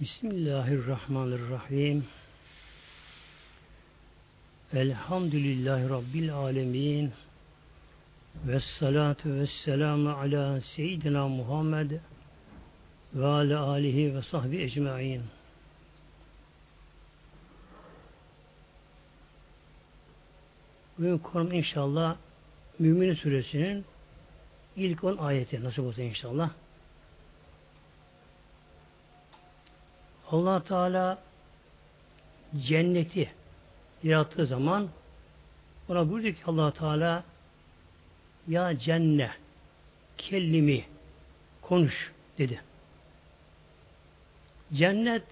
Bismillahirrahmanirrahim. Elhamdülillahi Rabbil alemin. Ve salatu ve selamu ala seyyidina Muhammed ve ala alihi ve sahbi ecma'in. Bugün konum inşallah Mümin Suresinin ilk on ayeti nasip olsa inşallah. Allah Teala cenneti yarattığı zaman ona buyurdu ki allah Teala ya cenne kellimi konuş dedi. Cennet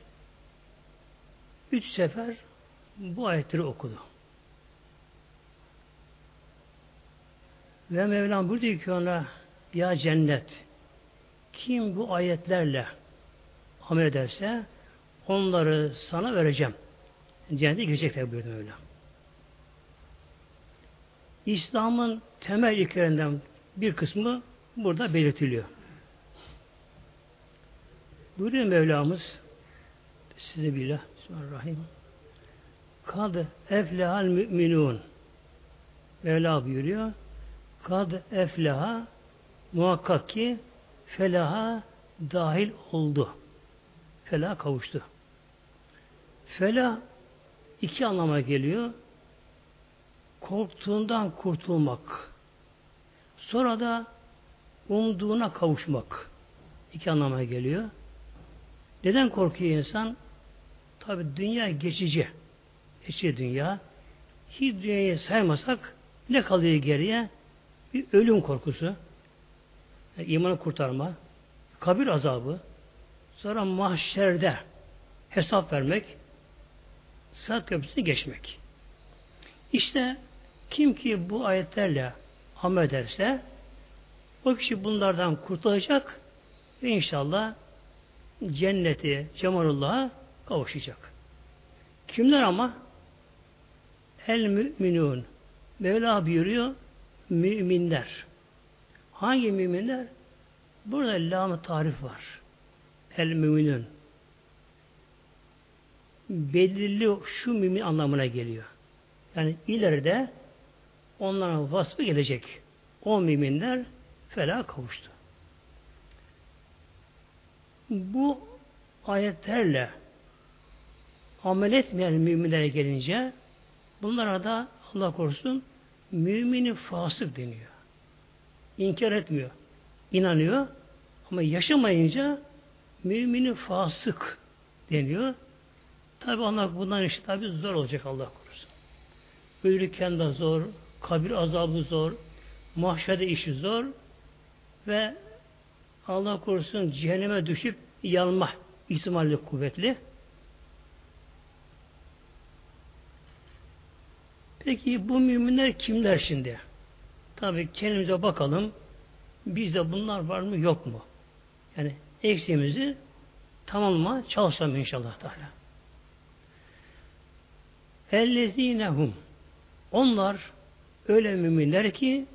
üç sefer bu ayetleri okudu. Ve Mevlam buyurdu ki ona ya cennet kim bu ayetlerle amel ederse onları sana vereceğim. Cennete girecekler buyurdu Mevlam. İslam'ın temel ilkelerinden bir kısmı burada belirtiliyor. Buyuruyor Mevlamız size billah Bismillahirrahmanirrahim. Kad eflehal müminun Mevla buyuruyor. Kad efleha muhakkak ki felaha dahil oldu. Felah kavuştu. Felah iki anlama geliyor. Korktuğundan kurtulmak. Sonra da umduğuna kavuşmak. İki anlama geliyor. Neden korkuyor insan? Tabi dünya geçici. Geçici dünya. Hiç dünyayı saymasak ne kalıyor geriye? Bir ölüm korkusu. Yani imanı kurtarma. Kabir azabı. Sonra mahşerde hesap vermek. Sırat köprüsünü geçmek. İşte kim ki bu ayetlerle amel ederse o kişi bunlardan kurtulacak ve inşallah cenneti, cemalullah'a kavuşacak. Kimler ama? El müminun. Mevla buyuruyor müminler. Hangi müminler? Burada lam tarif var. El müminun. Belirli şu mümin anlamına geliyor. Yani ileride onların vasfı gelecek. O müminler felah kavuştu. Bu ayetlerle amel etmeyen müminlere gelince bunlara da Allah korusun mümini fasık deniyor. İnkar etmiyor. inanıyor ama yaşamayınca mümini fasık deniyor. Tabi Allah bundan işte tabi zor olacak Allah korusun. Ölürken de zor, kabir azabı zor, mahşede işi zor ve Allah korusun cehenneme düşüp yanma ihtimali kuvvetli. Peki bu müminler kimler şimdi? Tabi kendimize bakalım. Bizde bunlar var mı yok mu? Yani eksiğimizi tamamlama çalışalım inşallah Teala. Ellezinehum onlar öyle müminler ki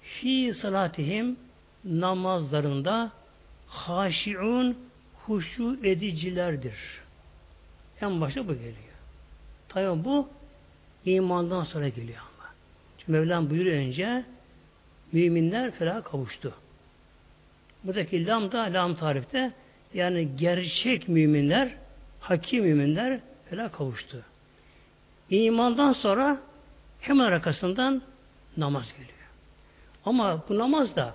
fi salatihim namazlarında haşiun huşu edicilerdir. En başta bu geliyor. Tabi bu imandan sonra geliyor ama. Çünkü Mevlam buyuruyor önce müminler felaha kavuştu. Buradaki lam da lam tarifte yani gerçek müminler, hakim müminler felaha kavuştu. İmandan sonra hemen arkasından namaz geliyor. Ama bu namaz da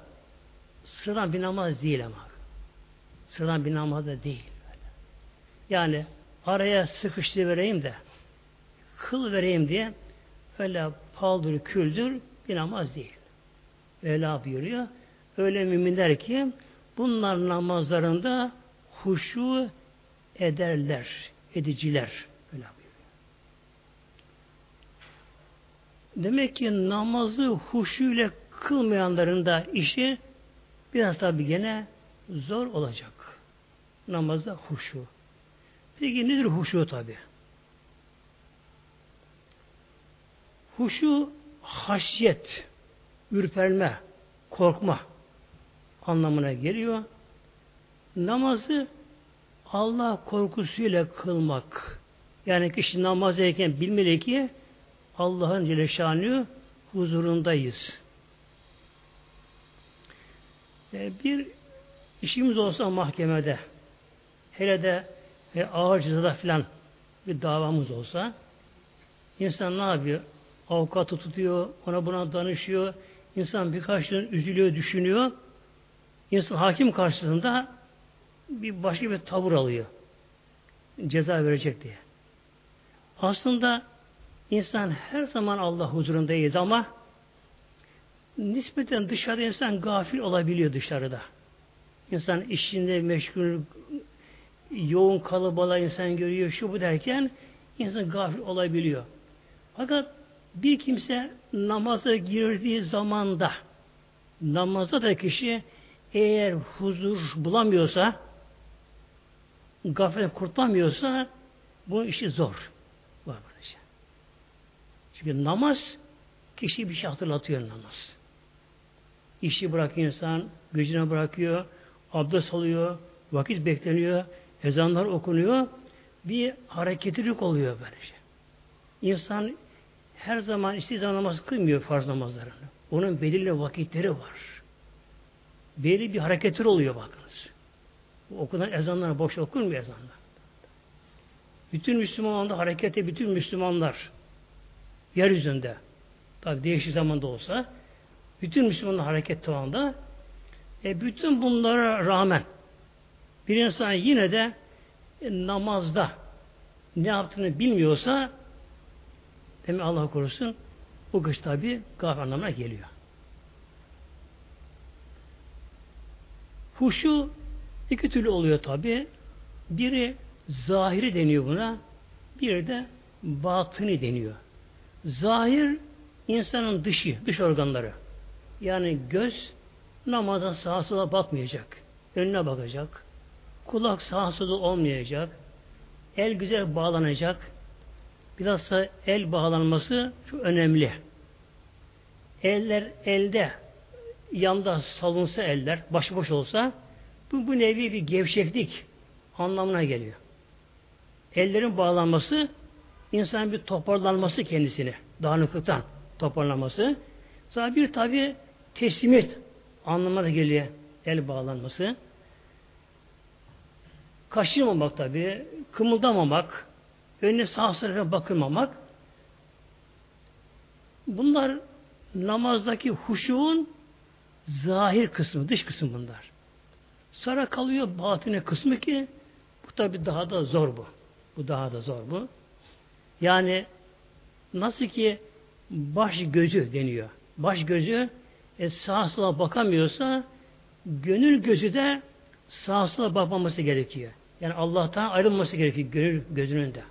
sıradan bir namaz değil ama. Sıradan bir namaz da değil. Yani araya sıkıştı vereyim de kıl vereyim diye öyle paldır, küldür bir namaz değil. Öyle buyuruyor. Öyle müminler ki bunlar namazlarında huşu ederler, ediciler. Öyle buyuruyor. Demek ki namazı huşuyla kılmayanların da işi biraz tabi gene zor olacak. Namazda huşu. Peki nedir huşu tabi? Huşu haşyet, ürperme, korkma anlamına geliyor. Namazı Allah korkusuyla kılmak. Yani kişi namazdayken bilmeli ki Allah'ın Celle huzurundayız. E, bir işimiz olsa mahkemede hele de e, ağır cezada filan bir davamız olsa insan ne yapıyor? Avukatı tutuyor, ona buna danışıyor. İnsan birkaç gün üzülüyor, düşünüyor. İnsan hakim karşısında bir başka bir tavır alıyor. Ceza verecek diye. Aslında insan her zaman Allah huzurundayız ama nispeten dışarıda insan gafil olabiliyor dışarıda. İnsan işinde meşgul, yoğun kalabalığa insan görüyor, şu bu derken insan gafil olabiliyor. Fakat bir kimse namaza girdiği zamanda namaza da kişi eğer huzur bulamıyorsa gaflet kurtulamıyorsa bu işi zor. Var böylece. Çünkü namaz kişi bir şey hatırlatıyor namaz. İşi bırakıyor insan, gücüne bırakıyor, abdest alıyor, vakit bekleniyor, ezanlar okunuyor, bir hareketlilik oluyor böylece. İnsan her zaman istediği zaman namaz kılmıyor farz namazlarını. Onun belirli vakitleri var. Belli bir hareketler oluyor bakınız. Okunan ezanlar boş okunmuyor ezanlar. Bütün Müslümanlar harekete bütün Müslümanlar yeryüzünde tabi değişik zamanda olsa bütün Müslümanlar hareket anda e, bütün bunlara rağmen bir insan yine de e, namazda ne yaptığını bilmiyorsa demek Allah korusun bu kış tabi gafir anlamına geliyor. Huşu iki türlü oluyor tabi. Biri zahiri deniyor buna. Bir de batını deniyor. Zahir insanın dışı, dış organları. Yani göz namaza sağa sola bakmayacak. Önüne bakacak. Kulak sağa sola olmayacak. El güzel bağlanacak. Bilhassa el bağlanması çok önemli. Eller elde yanda salınsa eller, başıboş olsa bu, bu nevi bir gevşeklik anlamına geliyor. Ellerin bağlanması insanın bir toparlanması kendisini. Dağınıklıktan toparlanması. Sonra bir tabi teslimiyet anlamına geliyor el bağlanması. Kaşırmamak tabi, kımıldamamak, önüne sağ tarafa bakılmamak. Bunlar namazdaki huşuğun zahir kısmı, dış kısmı bunlar. Sonra kalıyor batine kısmı ki bu tabi daha da zor bu. Bu daha da zor bu. Yani nasıl ki baş gözü deniyor. Baş gözü e, sağa sola bakamıyorsa gönül gözü de sağa sola bakmaması gerekiyor. Yani Allah'tan ayrılması gerekiyor gönül gözünün de.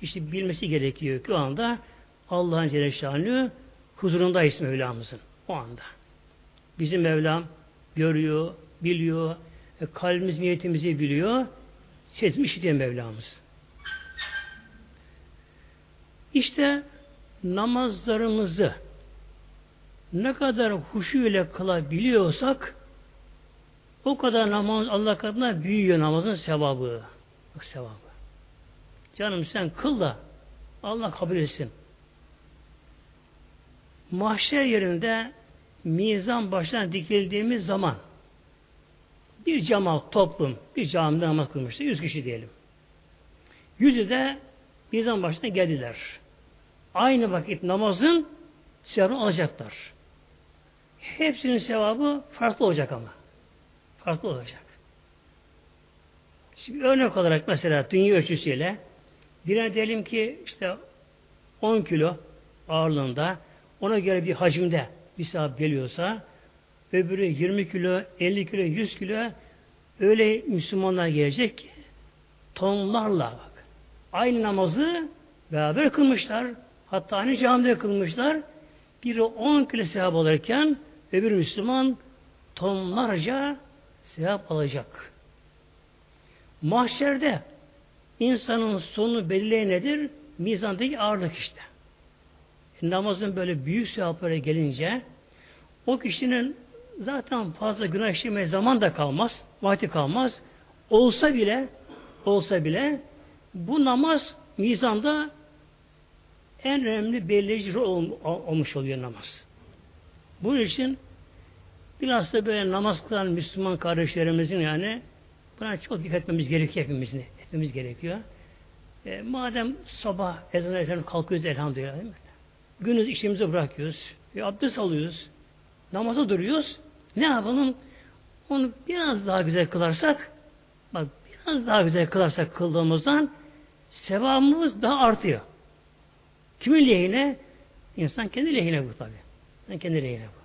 Kişi bilmesi gerekiyor ki o anda Allah'ın Celle huzurundayız Mevlamızın. O anda. Bizim Mevlam görüyor, biliyor, e, kalbimiz niyetimizi biliyor, sesmiş diye Mevlamız. İşte namazlarımızı ne kadar huşu ile kılabiliyorsak o kadar namaz Allah katına büyüyor namazın sevabı. Bak sevabı. Canım sen kıl da Allah kabul etsin. Mahşer yerinde mizan başına dikildiğimiz zaman bir cemaat, toplum, bir camide namaz kılmıştı. Yüz kişi diyelim. Yüzü de mizan başına geldiler. Aynı vakit namazın sevabını alacaklar. Hepsinin sevabı farklı olacak ama. Farklı olacak. Şimdi örnek olarak mesela dünya ölçüsüyle birine diyelim ki işte 10 kilo ağırlığında ona göre bir hacimde bir saat geliyorsa öbürü 20 kilo, 50 kilo, 100 kilo öyle Müslümanlar gelecek ki tonlarla bak. Aynı namazı beraber kılmışlar. Hatta aynı camide kılmışlar. Biri 10 kilo sevap alırken öbür Müslüman tonlarca sevap alacak. Mahşerde insanın sonu belli nedir? Mizandaki ağırlık işte. Namazın böyle büyük sevaplara gelince o kişinin zaten fazla günah işlemeye zaman da kalmaz, vakti kalmaz. Olsa bile olsa bile bu namaz mizanda en önemli belirleyici rol olmuş oluyor namaz. Bunun için biraz da böyle namaz kılan Müslüman kardeşlerimizin yani buna çok dikkat etmemiz gerekiyor hepimizin. Etmemiz gerekiyor. E, madem sabah ezan efendim kalkıyoruz elhamdülillah değil mi? Günüz işimizi bırakıyoruz. E, abdest alıyoruz. Namaza duruyoruz. Ne yapalım? Onu biraz daha güzel kılarsak bak biraz daha güzel kılarsak kıldığımızdan sevabımız daha artıyor. Kimin lehine? İnsan kendi lehine bu tabi. İnsan kendi lehine bu.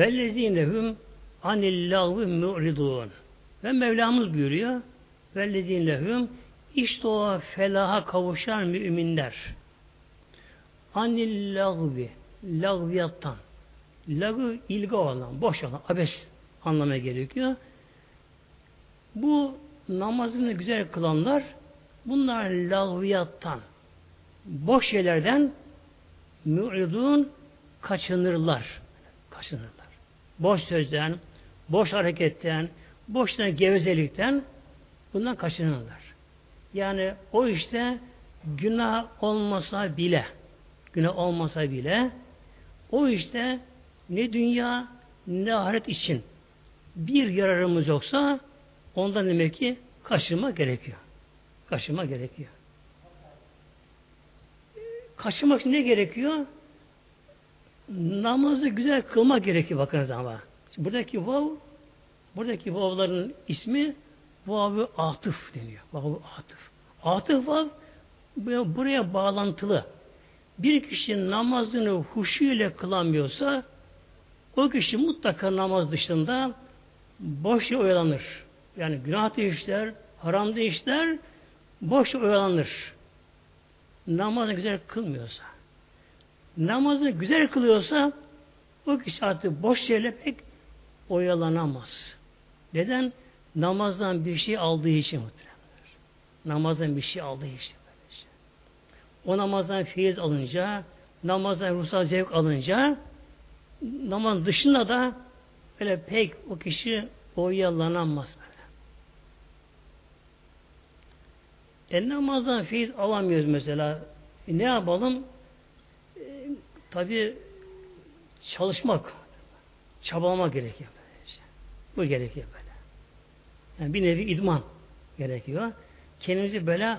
Vellezinlehum anillahü mu'ridun. Ve Mevlamız buyuruyor. Vellezinlehum işte o felaha kavuşan müminler. Anillahvi lagviyattan. Lagı ilgi olan, boş olan, abes anlamaya gerekiyor. Bu namazını güzel kılanlar bunlar lagviyattan boş şeylerden mü'ridun kaçınırlar. Kaçınırlar. Boş sözden, boş hareketten, boştan gevezelikten bundan kaçınırlar. Yani o işte günah olmasa bile günah olmasa bile o işte ne dünya ne ahiret için bir yararımız yoksa ondan demek ki kaçırma gerekiyor. Kaçırma gerekiyor. Kaçırmak için ne gerekiyor? Namazı güzel kılma gerekiyor bakınız ama. buradaki vav buradaki vavların ismi vav atıf deniyor. Vav atıf. Atıf vav buraya bağlantılı. Bir kişi namazını huşu ile kılamıyorsa o kişi mutlaka namaz dışında boş oyalanır. Yani günah işler, haram işler, boş oyalanır. Namazını güzel kılmıyorsa. Namazını güzel kılıyorsa o kişi artık boş şeyle pek oyalanamaz. Neden? Namazdan bir şey aldığı için muhtemelen. Namazdan bir şey aldığı için. O namazdan feyiz alınca, namazdan ruhsal zevk alınca, namaz dışında da öyle pek o kişi oyalanamaz böyle. E namazdan feyiz alamıyoruz mesela. E, ne yapalım? E, Tabi çalışmak, çabalamak gerekiyor. Böylece. Bu gerekiyor böyle. Yani bir nevi idman gerekiyor. Kendimizi böyle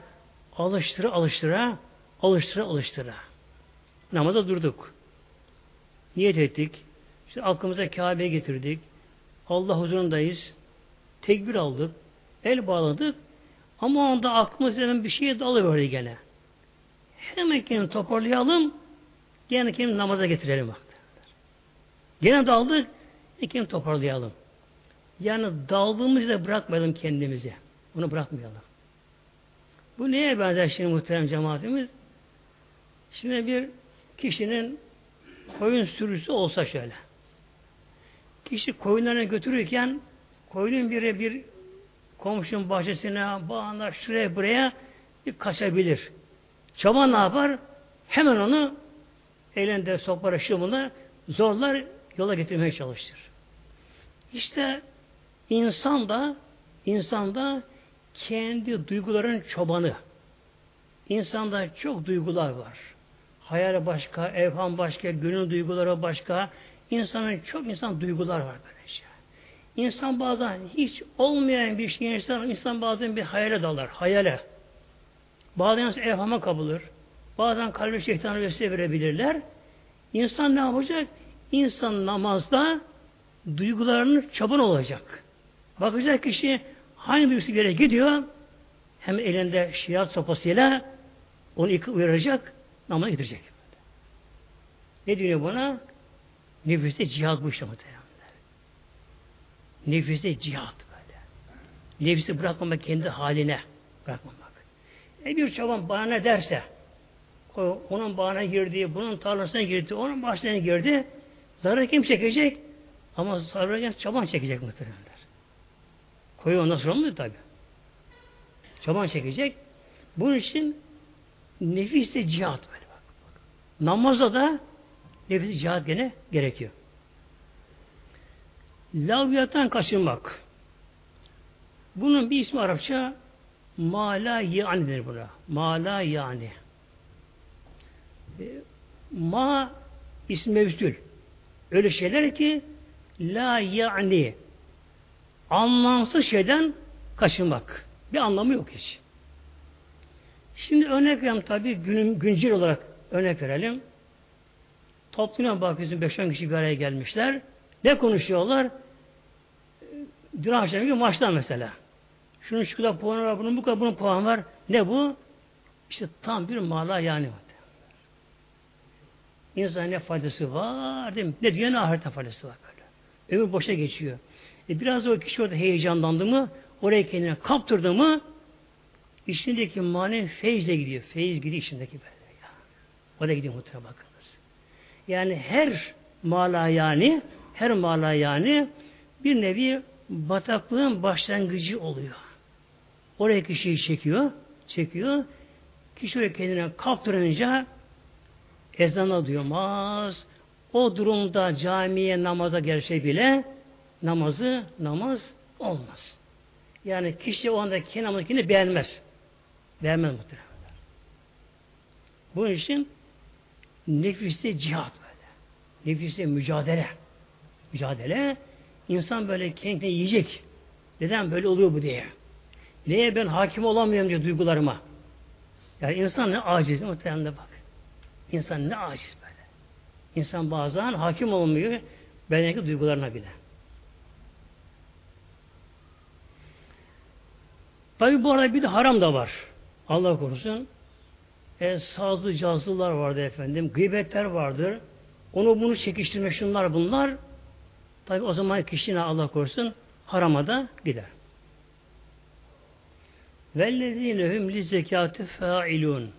alıştıra alıştıra alıştıra alıştıra. Namaza durduk. Niyet ettik. İşte aklımıza Kabe'ye getirdik. Allah huzurundayız. Tekbir aldık. El bağladık. Ama o anda aklımız hemen bir şeye dalıverdi gene. Hemen kendini toparlayalım. Gene kendini namaza getirelim. Bak. Gene daldık. Kendini toparlayalım. Yani daldığımızı da bırakmayalım kendimizi. Bunu bırakmayalım. Bu neye benzer şimdi muhterem cemaatimiz? Şimdi bir kişinin koyun sürüsü olsa şöyle. Kişi koyunlarını götürürken koyunun biri bir komşunun bahçesine, bağına, şuraya buraya bir kaçabilir. Çoban ne yapar? Hemen onu elinde sopara şımına zorlar yola getirmeye çalışır. İşte insan da insan da kendi duyguların çobanı. İnsanda çok duygular var. Hayal başka, evham başka, gönül duyguları başka. İnsanın çok insan duygular var böyle. İnsan bazen hiç olmayan bir şey insan, insan bazen bir hayale dalar, hayale. Bazen evhama kabulur. Bazen kalbi şeytanı vesile verebilirler. İnsan ne yapacak? İnsan namazda duygularının çaban olacak. Bakacak kişi hangi duygusu yere gidiyor hem elinde şiat sopasıyla onu yıkıp uyaracak Namına gidecek. Ne diyor buna? Nefiste cihat bu işte. Nefiste cihat böyle. Nefisi bırakmamak kendi haline bırakmamak. E bir çoban bana ne derse o, onun bağına girdi, bunun tarlasına girdi, onun bahçesine girdi. Zarar kim çekecek? Ama zarar çoban çekecek muhtemelenler. Koyu ondan sonra mı tabi? Çoban çekecek. Bunun için nefis de cihat böyle bak. bak. Namazda da nefsi cihat gene gerekiyor. Laviyattan kaçınmak. Bunun bir ismi Arapça mala yanidir buna. Mala yani. E, ma ismi mevzül. Öyle şeyler ki la yani anlamsız şeyden kaçınmak. Bir anlamı yok hiç. Şimdi örnek verelim tabi günün, güncel olarak örnek verelim. Topluluğa bakıyorsun 5-10 kişi bir araya gelmişler. Ne konuşuyorlar? Dün akşam bir maçtan mesela. Şunun şu kadar puanı var, bunun bu kadar bunun puan var. Ne bu? İşte tam bir mala yani. İnsan ne faydası var değil mi? Ne dünya ne ahirete faydası var böyle. Ömür boşa geçiyor. E biraz o kişi orada heyecanlandı mı, oraya kendine kaptırdı mı, içindeki mani feyizle gidiyor. Feyiz gidiyor içindeki böyle ya. O da gidiyor muhtemelen bakınız. Yani her mala yani, her mala yani bir nevi bataklığın başlangıcı oluyor. Oraya kişiyi çekiyor, çekiyor. Kişi oraya kendine kaptırınca ezana duyamaz. O durumda camiye namaza gelse bile namazı namaz olmaz. Yani kişi o anda kendi namazını beğenmez. Beğenmez muhtemelen. Bunun için nefiste cihat böyle. Nefiste mücadele. Mücadele insan böyle kendini yiyecek. Neden böyle oluyor bu diye. Neye ben hakim olamıyorum diye duygularıma. Yani insan ne aciz muhtemelen bak. İnsan ne aciz böyle. İnsan bazen hakim olmuyor bedendeki duygularına bile. Tabi bu arada bir de haram da var. Allah korusun. E, sazlı cazlılar vardı efendim. Gıybetler vardır. Onu bunu çekiştirme şunlar bunlar. Tabi o zaman kişine Allah korusun harama da gider. Vellezinehum li zekatı failun.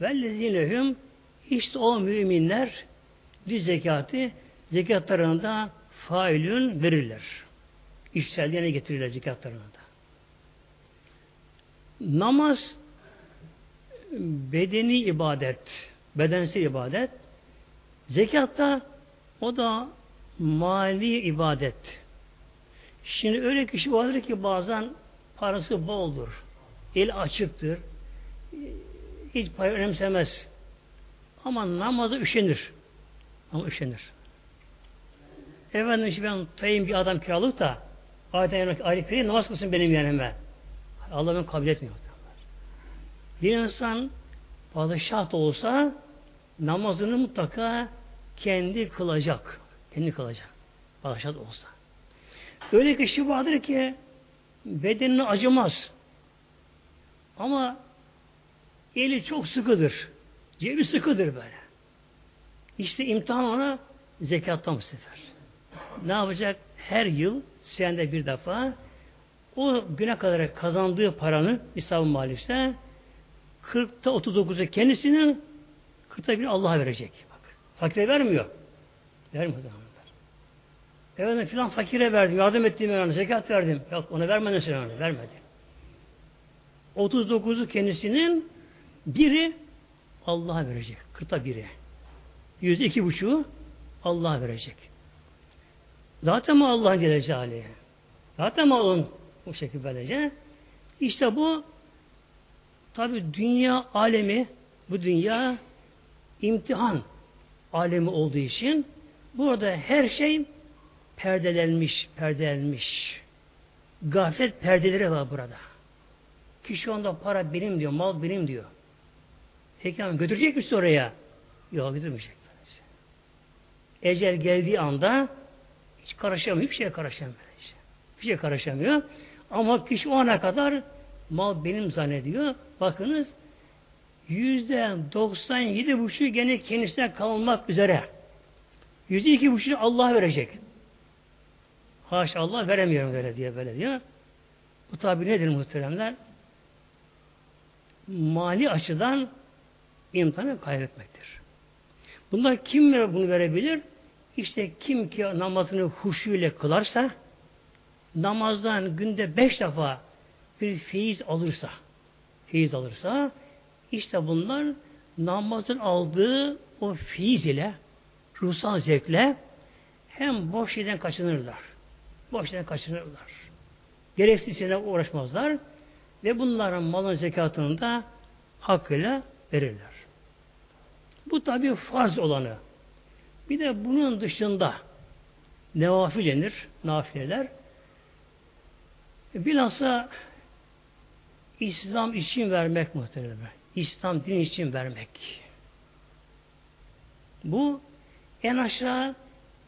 Vellezinehum işte o müminler li zekatı zekatlarında failün verirler. İşselliğine getirirler zekatlarını da. Namaz bedeni ibadet, bedensel ibadet. Zekat da o da mali ibadet. Şimdi öyle kişi vardır ki bazen parası boldur. El açıktır. Hiç para önemsemez. Ama namazı üşenir. Ama üşenir. Efendim şimdi ben tayım bir adam kiralık da ayeten ayrı namaz kılsın benim yanıma. Allah beni kabul etmiyor. Bir insan padişah da olsa namazını mutlaka kendi kılacak. Kendi kılacak. Padişah olsa. Öyle kişi vardır ki bedenine acımaz. Ama eli çok sıkıdır. Cebi sıkıdır böyle. İşte imtihan ona zekattan bu sefer. Ne yapacak? Her yıl senede bir defa o güne kadar kazandığı paranın hesabı maliste 40'ta 39'u kendisinin 40'ta bir Allah'a verecek. Bak. Fakire vermiyor. Vermiyor zamanlar. Evet filan fakire verdim, yardım ettim yani, zekat verdim. Yok ona vermedin sen onu, vermedi. 39'u kendisinin biri Allah'a verecek. 40'ta biri. Yüzde iki buçuğu Allah'a verecek. Zaten mi Allah'ın Celle Zaten mi onun bu şekilde böylece? İşte bu tabi dünya alemi bu dünya imtihan alemi olduğu için burada her şey perdelenmiş, perdelenmiş. Gaflet perdeleri var burada. Kişi onda para benim diyor, mal benim diyor. Peki ama götürecek misin oraya? Yok götürmeyecek. Ecel geldiği anda hiç karışamıyor, hiçbir şeye karışamıyor. Hiçbir şeye karışamıyor. Ama kişi o ana kadar mal benim zannediyor. Bakınız yüzde 97 buçuk gene kendisine kalmak üzere. Yüzde iki buçuk Allah verecek. Haşa Allah veremiyorum böyle diye böyle diyor. Bu tabi nedir muhteremler? Mali açıdan imtihanı kaybetmektir. Bunlar kim bunu verebilir? İşte kim ki namazını huşu ile kılarsa, namazdan günde beş defa bir feyiz alırsa, feyiz alırsa, işte bunlar namazın aldığı o feyiz ile, ruhsal zevkle hem boş yerden kaçınırlar. Boş yerden kaçınırlar. Gereksiz şeylerle uğraşmazlar ve bunların malın zekatını da hakkıyla verirler. Bu tabi farz olanı. Bir de bunun dışında nevafil denir, nafileler. Bilhassa İslam için vermek muhtemelen. İslam din için vermek. Bu en aşağı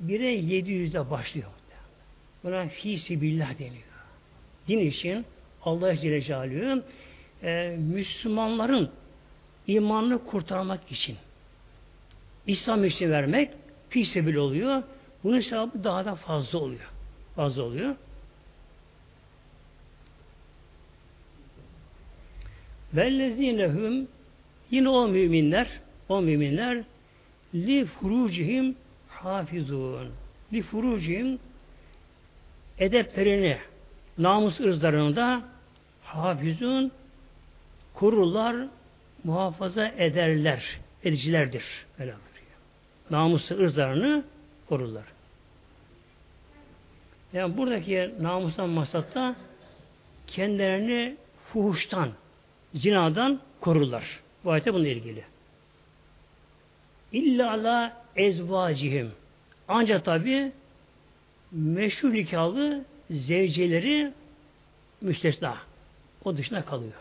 1'e 700'de başlıyor. Buna fi billah deniyor. Din için Allah Celle Celaluhu e, Müslümanların imanını kurtarmak için İslam için vermek fi sebil oluyor. Bunun sevabı daha da fazla oluyor. Fazla oluyor. Vellezinehum yine o müminler o müminler li furucihim hafizun. Li furucihim edeplerini namus ırzlarını da hafizun korurlar, muhafaza ederler, edicilerdir. Öyle Namusu ırzlarını korurlar. Yani buradaki namustan masatta kendilerini fuhuştan, zinadan korurlar. Bu ayette bununla ilgili. İlla ala ezvacihim. Ancak tabi meşhur nikahlı zevceleri müstesna. O dışına kalıyor.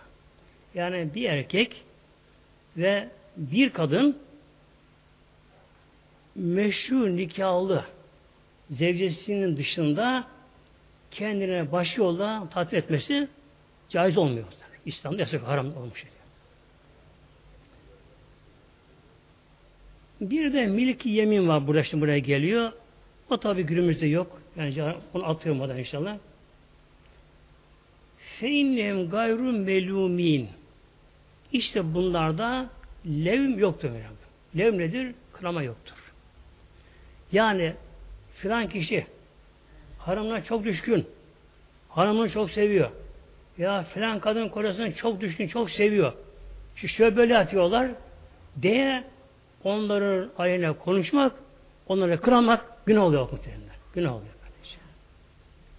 Yani bir erkek ve bir kadın meşhur nikahlı zevcesinin dışında kendine başı yolda tatbik etmesi caiz olmuyor. İslam'da yasak haram olmuş. Bir de milki yemin var burada şimdi buraya geliyor. O tabi günümüzde yok. Yani onu atıyorum oradan inşallah. Feinnem gayru melumin. İşte bunlarda levm yoktur. Levm nedir? Kınama yoktur. Yani filan kişi hanımına çok düşkün. Hanımını çok seviyor. Ya filan kadın kocasını çok düşkün, çok seviyor. Şu şöyle böyle atıyorlar diye onların aleyhine konuşmak, onları kıramak günah oluyor muhtemelen. Günah oluyor. Kardeşim.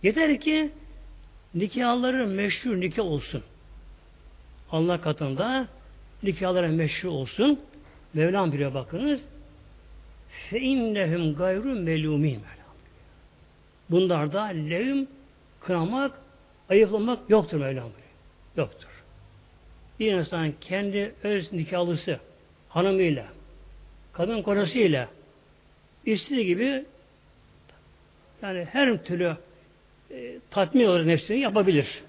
Yeter ki nikahları meşhur nikah olsun. Allah katında nikahları meşhur olsun. Mevlam bile bakınız. Fe innehum gayru melumin. Bunlarda levm, kınamak, ayıplamak yoktur Mevlam Yoktur. Bir insan kendi öz nikahlısı hanımıyla, kadın kocasıyla istediği gibi yani her türlü e, tatmin olarak nefsini yapabilir.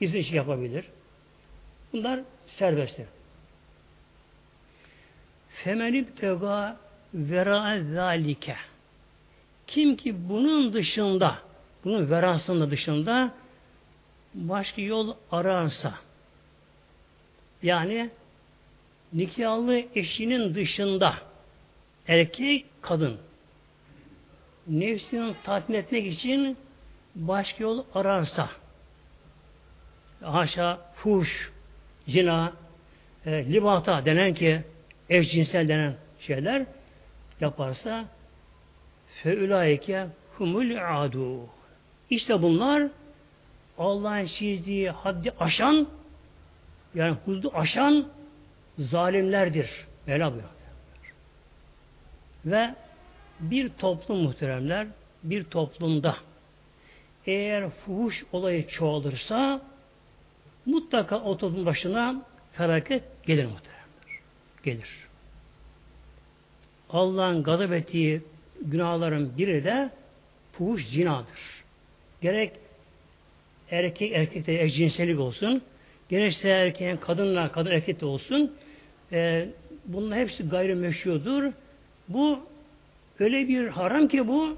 İzin işi yapabilir. Bunlar serbesttir. Femenib tega vera zalike. Kim ki bunun dışında, bunun verasında dışında başka yol ararsa, yani nikahlı eşinin dışında erkek, kadın nefsini tatmin etmek için başka yol ararsa haşa fuş, zina, e, libata denen ki eşcinsel denen şeyler yaparsa feülaike humul adu. İşte bunlar Allah'ın çizdiği haddi aşan yani hududu aşan zalimlerdir. Mevla buyuruyor. Ve bir toplum muhteremler bir toplumda eğer fuhuş olayı çoğalırsa mutlaka o toplum başına felaket gelir muhteremler. Gelir. Allah'ın gazap ettiği günahların biri de fuhuş zinadır. Gerek erkek erkekte eşcinsellik olsun, gerekse erkeğin kadınla kadın erkekte olsun, e, bunun hepsi gayrimeşrudur. Bu öyle bir haram ki bu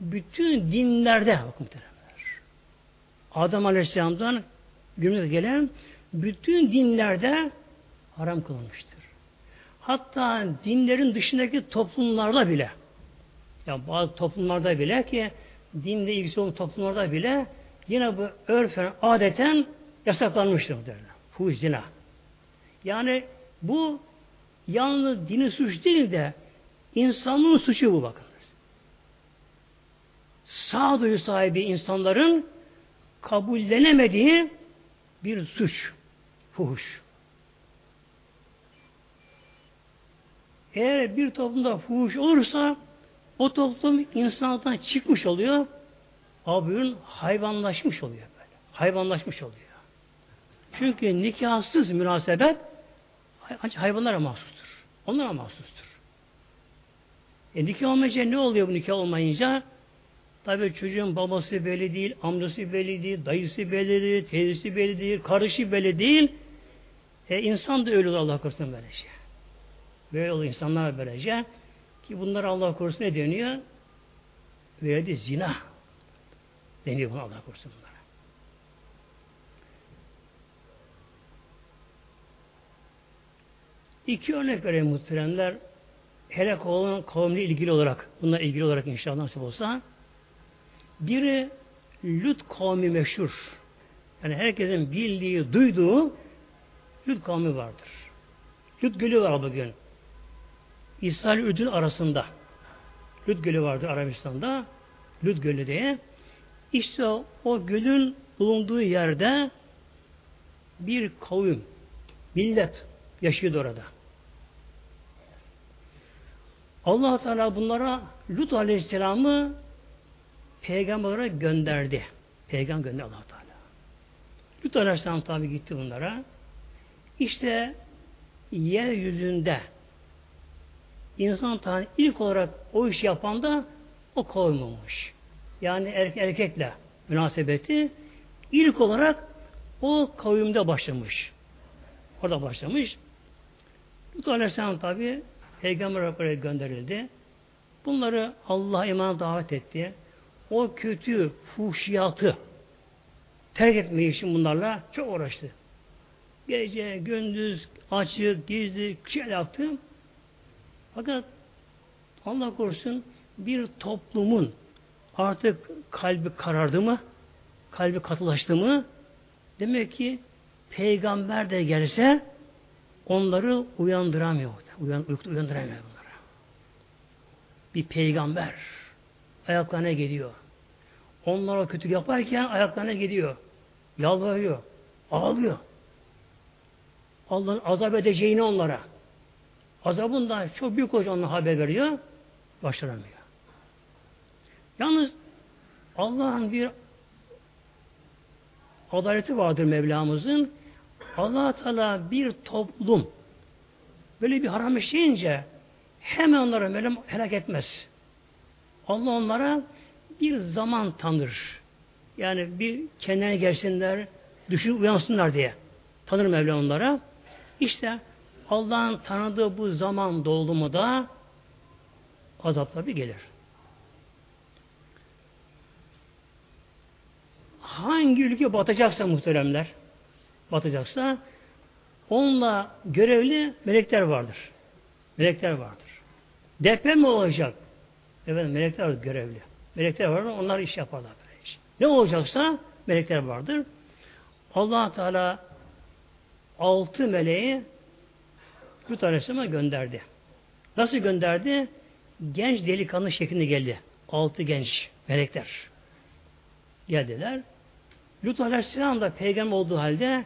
bütün dinlerde bakın Adam Aleyhisselam'dan günümüze gelen bütün dinlerde haram kılınmıştır. Hatta dinlerin dışındaki toplumlarda bile yani bazı toplumlarda bile ki dinle ilgisi olan toplumlarda bile yine bu örfen, adeten yasaklanmıştır derler. Fuhuş. Yani bu yalnız dini suç değil de insanlığın suçu bu bakın. Sağduyu sahibi insanların kabullenemediği bir suç, fuhuş. Eğer bir toplumda fuhuş olursa o toplum insanlıktan çıkmış oluyor. Abiyun hayvanlaşmış oluyor böyle. Hayvanlaşmış oluyor. Çünkü nikahsız münasebet hayvanlara mahsustur. Onlara mahsustur. E nikah olmayınca ne oluyor bu nikah olmayınca? Tabi çocuğun babası belli değil, amcası belli değil, dayısı belli değil, teyzesi belli değil, karışı belli değil. E insan da öyle Allah korusun böylece. Böyle olur insanlar böylece. Ki bunlar Allah korusun ne deniyor? Böyle de zina. Deniyor bunu Allah korusun bunlara. İki örnek vereyim muhteremler. Helak olan kavimle ilgili olarak, bununla ilgili olarak inşallah nasip olsa. Biri Lut kavmi meşhur. Yani herkesin bildiği, duyduğu Lut kavmi vardır. Lut gölü var bugün. İsrail Ürdün arasında. Lut gölü vardır Arabistan'da. Lut gölü diye. İşte o gölün bulunduğu yerde bir kavim, millet yaşıyordu orada. allah Teala bunlara Lut Aleyhisselam'ı peygamberlere gönderdi. Peygamber gönderdi allah Teala. Lut Aleyhisselam tabi gitti bunlara. İşte yeryüzünde insan tane ilk olarak o iş yapan da o olmuş. Yani erkek, erkekle münasebeti ilk olarak o kavimde başlamış. Orada başlamış. Lut Aleyhisselam tabi peygamber olarak gönderildi. Bunları Allah iman davet etti o kötü fuhşiyatı terk etmeyi için bunlarla çok uğraştı. Gece, gündüz, açık, gizli, şey yaptı. Fakat Allah korusun bir toplumun artık kalbi karardı mı, kalbi katılaştı mı, demek ki peygamber de gelse onları uyandıramıyor. Uyan, uyandıramıyor bunlara. Bir peygamber ayaklarına geliyor. Onlara kötü yaparken ayaklarına gidiyor. Yalvarıyor. Ağlıyor. Allah'ın azap edeceğini onlara. Azabından çok büyük olacak onlara haber veriyor. Başaramıyor. Yalnız Allah'ın bir adaleti vardır Mevlamızın. Allah Teala bir toplum böyle bir haram işleyince hemen onları Mevlam helak etmez. Allah onlara bir zaman tanır. Yani bir kendine gelsinler, düşün uyansınlar diye tanır Mevla onlara. İşte Allah'ın tanıdığı bu zaman doldu da azap tabi gelir. Hangi ülke batacaksa muhteremler, batacaksa onunla görevli melekler vardır. Melekler vardır. Deprem mi olacak? Efendim melekler görevli. Melekler var, onlar iş yaparlar. Böyle iş. Ne olacaksa melekler vardır. allah Teala altı meleği Lut Aleyhisselam'a gönderdi. Nasıl gönderdi? Genç delikanlı şeklinde geldi. Altı genç melekler. Geldiler. Lut Aleyhisselam da peygamber olduğu halde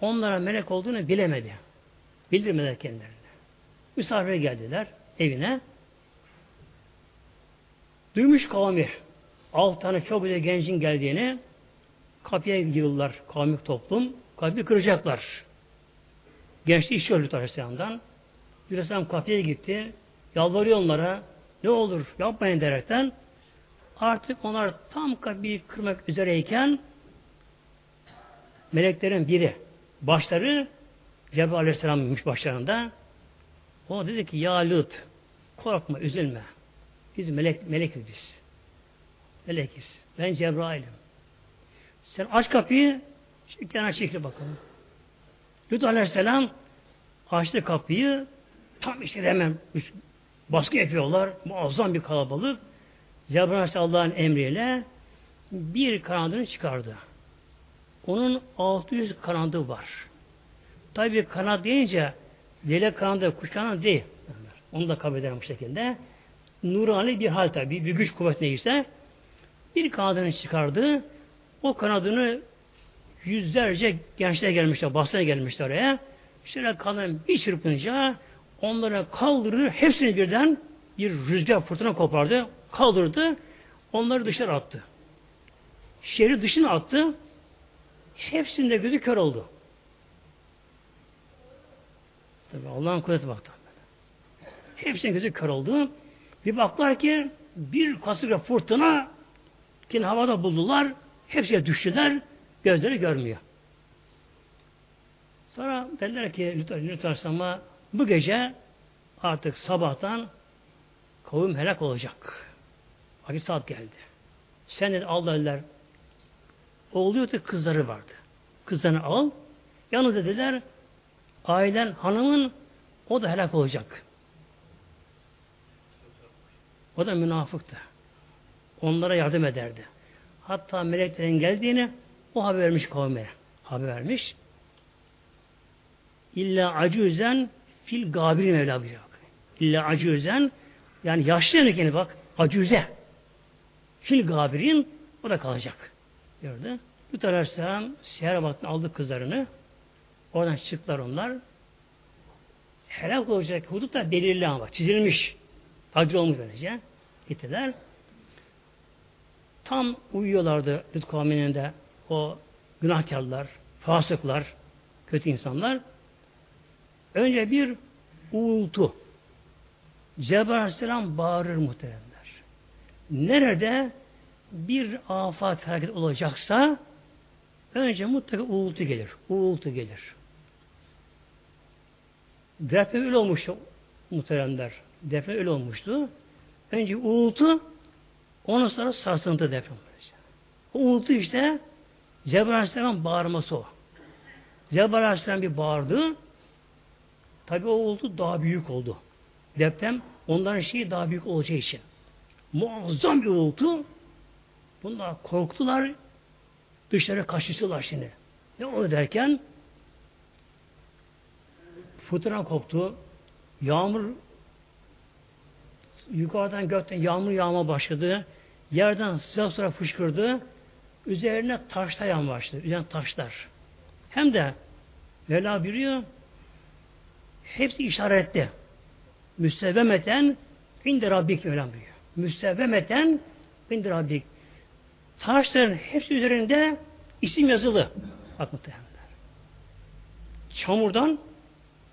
onlara melek olduğunu bilemedi. Bildirmediler kendilerine. Misafire geldiler evine. Duymuş kavmi alt tane çok güzel gencin geldiğini kapıya yığılırlar kavmi toplum. Kapıyı kıracaklar. Gençlik işi öldü Aleyhisselam'dan. Aleyhisselam kapıya gitti. Yalvarıyor onlara. Ne olur yapmayın derekten artık onlar tam kapıyı kırmak üzereyken meleklerin biri başları Cebrail Aleyhisselam'mış başlarında. O dedi ki ya Lut korkma üzülme. Biz melek, melekiz biz. Melekiz. Ben Cebrail'im. Sen aç kapıyı, şu kenara çekil bakalım. Lut Aleyhisselam açtı kapıyı, tam işte hemen baskı yapıyorlar. Muazzam bir kalabalık. Cebrail Aleyhisselam Allah'ın emriyle bir kanadını çıkardı. Onun 600 kanadı var. Tabi kanat deyince Leyla karanlığı, kuş karanlığı değil. Onu da kabul ederim bu şekilde. Nurani bir hal tabi, bir güç kuvvet neyse bir kanadını çıkardı. O kanadını yüzlerce gençler gelmişler, basına gelmişler oraya. Şöyle kanadını bir çırpınca onları kaldırdı, hepsini birden bir rüzgar fırtına kopardı, kaldırdı, onları dışarı attı. Şehri dışına attı, hepsinde gözü kör oldu. Tabi Allah'ın kudreti baktı. Hepsinin gözü kör oldu. Bir baklar ki bir kasırga fırtına ki havada buldular. Hepsi düştüler. Gözleri görmüyor. Sonra dediler ki lütfen, lütfen ama bu gece artık sabahtan kavim helak olacak. Vakit saat geldi. Sen dedi al dediler. Oğlu kızları vardı. Kızlarını al. Yalnız dediler ailen hanımın o da helak olacak. O da münafıktı. Onlara yardım ederdi. Hatta meleklerin geldiğini o haber vermiş kavme. Haber vermiş. İlla acüzen fil gabiri Mevla buyuruyor. İlla acüzen yani yaşlı yani bak acüze. Fil gabirin o da kalacak. Gördü. Bu taraftan seher vaktinde aldı kızlarını. Oradan çıktılar onlar. Helak olacak hudut da belirli ama çizilmiş. Takdir olmuş böylece. Gittiler. Tam uyuyorlardı Lut kavminin o günahkarlar, fasıklar, kötü insanlar. Önce bir uğultu. Cebrail Aleyhisselam bağırır muhteremler. Nerede bir afat hareket olacaksa önce mutlaka uğultu gelir. Uğultu gelir. Deprem öyle olmuştu muhteremler. Deprem öyle olmuştu. Önce uğultu ondan sonra sarsıntı deprem. O uğultu işte Cebrail Aleyhisselam bağırması o. Cebrail Aleyhisselam bir bağırdı. Tabi o uğultu daha büyük oldu. Deprem onların şeyi daha büyük olacağı için. Muazzam bir uğultu. Bunlar korktular. Dışarı kaçıştılar şimdi. Ne oldu derken fırtına koptu. Yağmur yukarıdan gökten yağmur yağma başladı. Yerden sıcak sonra fışkırdı. Üzerine taşlar yağma başladı. Üzerine taşlar. Hem de Mevla biliyor hepsi işaretli. Müstevemeten indi Rabbik Mevlam biliyor. Müstevemeten indi Rabbik. Taşların hepsi üzerinde isim yazılı. Bak. Çamurdan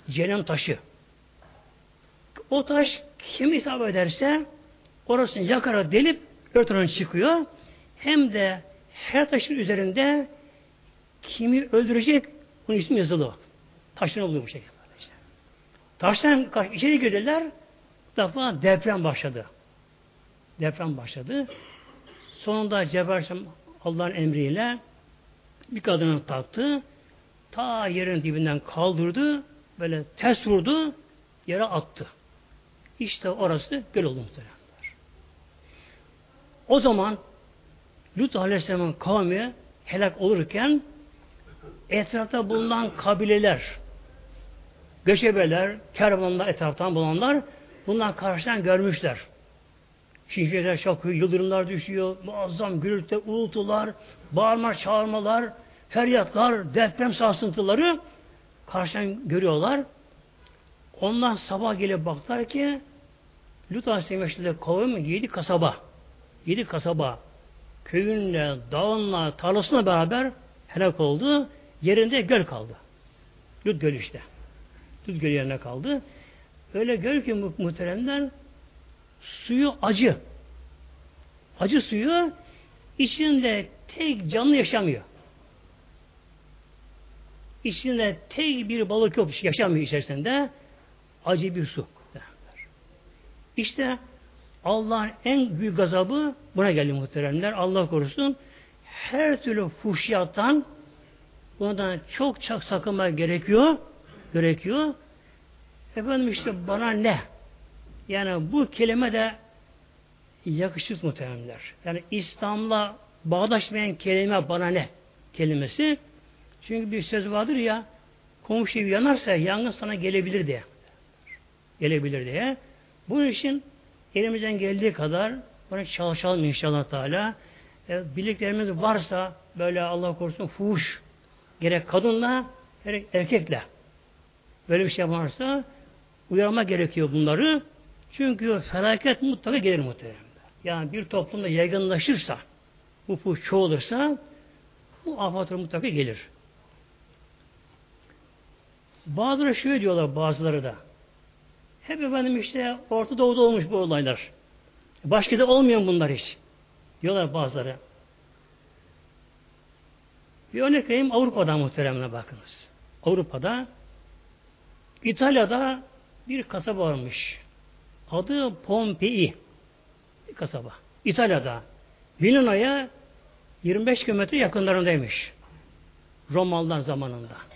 cehennem taşı. O taş kim hesap ederse orasını yakarak delip örtünen çıkıyor. Hem de her taşın üzerinde kimi öldürecek bunun ismi yazılı. Taşın oluyor bu şekilde. Taştan içeri girdiler. Bu defa deprem başladı. Deprem başladı. Sonunda Cebrail Allah'ın emriyle bir kadını taktı. Ta yerin dibinden kaldırdı. Böyle ters vurdu. Yere attı. İşte orası göl oldu muhtemelen. O zaman Lut Aleyhisselam'ın kavmi helak olurken etrafta bulunan kabileler, göçebeler, kervanlar etraftan bulunanlar bundan karşıdan görmüşler. Şişeler çakıyor, yıldırımlar düşüyor, muazzam gürültü, uğultular, bağırma, çağırmalar, feryatlar, deprem sarsıntıları karşıdan görüyorlar. Ondan sabah gelip baktılar ki Lut Aleyhisselam'ın kavim yedi kasaba. Yedi kasaba köyünle, dağınla, tarlasına beraber helak oldu. Yerinde göl kaldı. Lut göl işte. Lut göl yerine kaldı. Öyle göl ki muhteremler suyu acı. Acı suyu içinde tek canlı yaşamıyor. İçinde tek bir balık yok, yaşamıyor içerisinde. Acı bir su. İşte Allah'ın en büyük gazabı buna geldi muhteremler. Allah korusun. Her türlü fuhşiyattan bundan çok çok sakınma gerekiyor. Gerekiyor. Efendim işte bana ne? Yani bu kelime de yakışır muhteremler. Yani İslam'la bağdaşmayan kelime bana ne? Kelimesi. Çünkü bir söz vardır ya komşu yanarsa yangın sana gelebilir diye. Gelebilir diye. Bunun için elimizden geldiği kadar bunu çalışalım inşallah Teala. E, birliklerimiz varsa böyle Allah korusun fuhuş gerek kadınla gerek erkekle böyle bir şey varsa uyarma gerekiyor bunları. Çünkü felaket mutlaka gelir muhtemelen. Yani bir toplumda yaygınlaşırsa bu fuhuş çoğulursa bu afet mutlaka gelir. Bazıları şöyle diyorlar bazıları da. Hep efendim işte Orta Doğu'da olmuş bu olaylar. Başka da olmayan bunlar hiç. Diyorlar bazıları. Bir örnek vereyim Avrupa'da muhteremine bakınız. Avrupa'da İtalya'da bir kasaba varmış. Adı Pompei. Kasaba. İtalya'da. Milano'ya 25 kilometre yakınlarındaymış. Romalılar zamanında.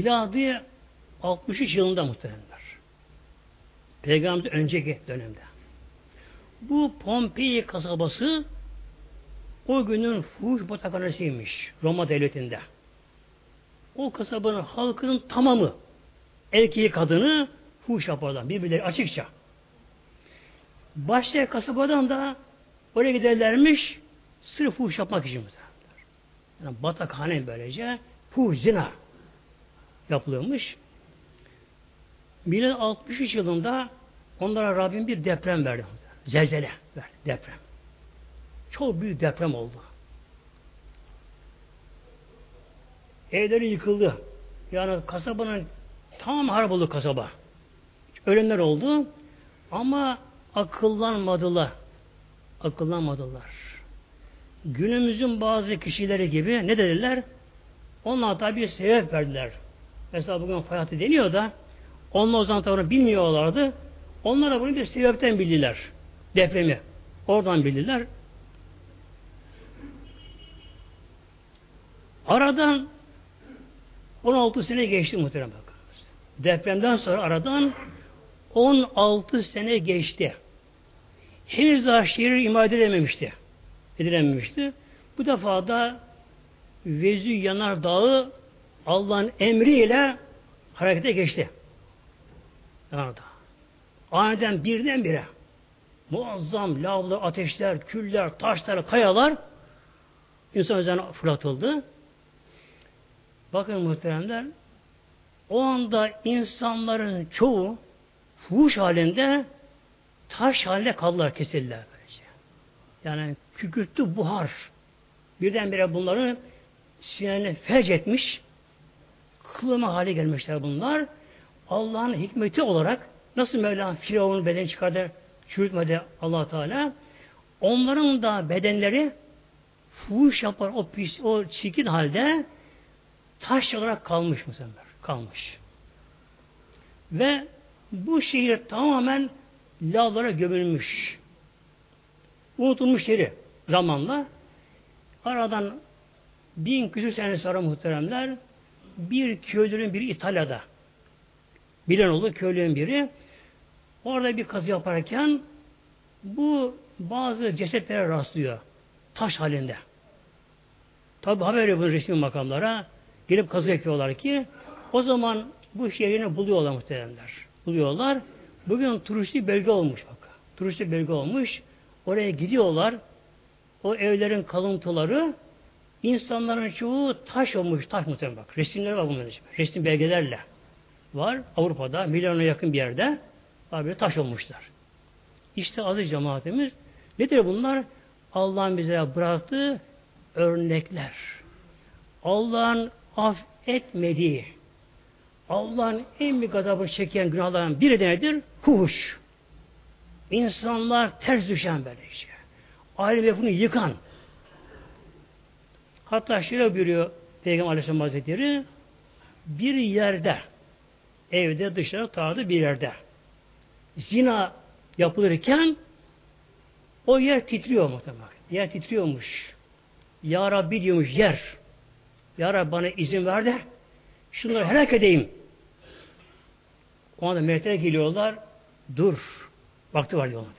Miladi 63 yılında muhteremler. Peygamber önceki dönemde. Bu Pompei kasabası o günün fuhuş batakhanasıymış Roma devletinde. O kasabanın halkının tamamı erkeği kadını fuhuş yaparlar birbirleri açıkça. Başka kasabadan da oraya giderlermiş sırf fuhuş yapmak için. Yani batakhane böylece fuhuş zina yapılıyormuş. Milad 63 yılında onlara Rabbim bir deprem verdi. Zelzele verdi. Deprem. Çok büyük deprem oldu. Evleri yıkıldı. Yani kasabanın tam harap oldu kasaba. Ölenler oldu. Ama akıllanmadılar. Akıllanmadılar. Günümüzün bazı kişileri gibi ne dediler? Onlar da bir sebep verdiler. Mesela bugün fay deniyor da onlar o zaman tabi bilmiyorlardı. Onlar da bunu bir sebepten bildiler. Depremi. Oradan bildiler. Aradan 16 sene geçti muhterem bakınız. Depremden sonra aradan 16 sene geçti. Henüz daha şehir imar edilememişti. Edilememişti. Bu defa da Vezü Yanar Dağı Allah'ın emriyle harekete geçti. Yanında. Aniden birden bire muazzam lavlı ateşler, küller, taşlar, kayalar insan üzerine fırlatıldı. Bakın muhteremler o anda insanların çoğu fuhuş halinde taş haline kaldılar, kesildiler böylece. Yani kükürtlü buhar birdenbire bunları sinirlerini felç etmiş kılma hale gelmişler bunlar. Allah'ın hikmeti olarak nasıl Mevla Firavun'un bedeni çıkardı çürütmedi allah Teala onların da bedenleri fuhuş yapar o pis, o çirkin halde taş olarak kalmış mı Kalmış. Ve bu şehir tamamen lavlara gömülmüş. Unutulmuş yeri zamanla. Aradan bin küsür sene sonra muhteremler bir köylünün biri İtalya'da. Bilen oldu köylünün biri. Orada bir kazı yaparken bu bazı cesetlere rastlıyor. Taş halinde. Tabi haber yapıyor resmi makamlara. Gelip kazı yapıyorlar ki o zaman bu şehrini buluyorlar muhtemelenler. Buluyorlar. Bugün turistik bölge olmuş bak. Turistik bölge olmuş. Oraya gidiyorlar. O evlerin kalıntıları İnsanların çoğu taş olmuş, taş muhtemelen bak. Resimleri var bunların için. Resim belgelerle var. Avrupa'da, Milano'ya yakın bir yerde böyle taş olmuşlar. İşte aziz cemaatimiz nedir bunlar? Allah'ın bize bıraktığı örnekler. Allah'ın affetmediği, Allah'ın en bir gazabını çeken günahların biri de nedir? Fuhuş. İnsanlar ters düşen böyle işte. Aile bunu yıkan, Hatta şöyle buyuruyor Peygamber Aleyhisselam Hazretleri bir yerde evde dışarı tarafta bir yerde zina yapılırken o yer titriyor muhtemelen. Yer titriyormuş. Ya Rabbi diyormuş yer. Ya Rabbi bana izin ver de şunları helak edeyim. O anda melekler geliyorlar. Dur. Vakti var diyorlar.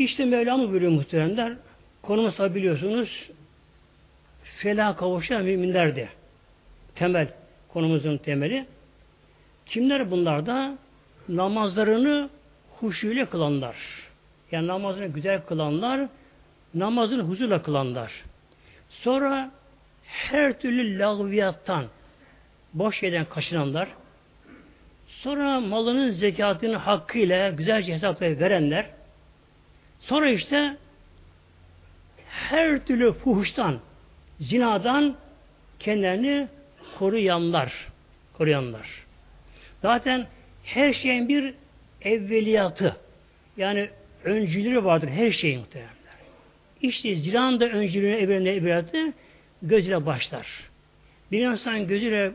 İşte Mevlamız buyuruyor muhteremler. Konumuz tabi biliyorsunuz felah kavuşan müminlerdi. Temel, konumuzun temeli. Kimler bunlar da? Namazlarını huşuyla kılanlar. Yani namazını güzel kılanlar, namazını huzurla kılanlar. Sonra her türlü lağviyattan, boş yerden kaçınanlar, sonra malının zekatını hakkıyla güzelce hesaplayıp verenler, sonra işte her türlü fuhuştan, zinadan kendilerini koruyanlar, koruyanlar. Zaten her şeyin bir evveliyatı, yani öncüleri vardır her şeyin muhtemelen. İşte zinan da öncülüğüne evveliyatı gözüyle başlar. Bir insan gözüyle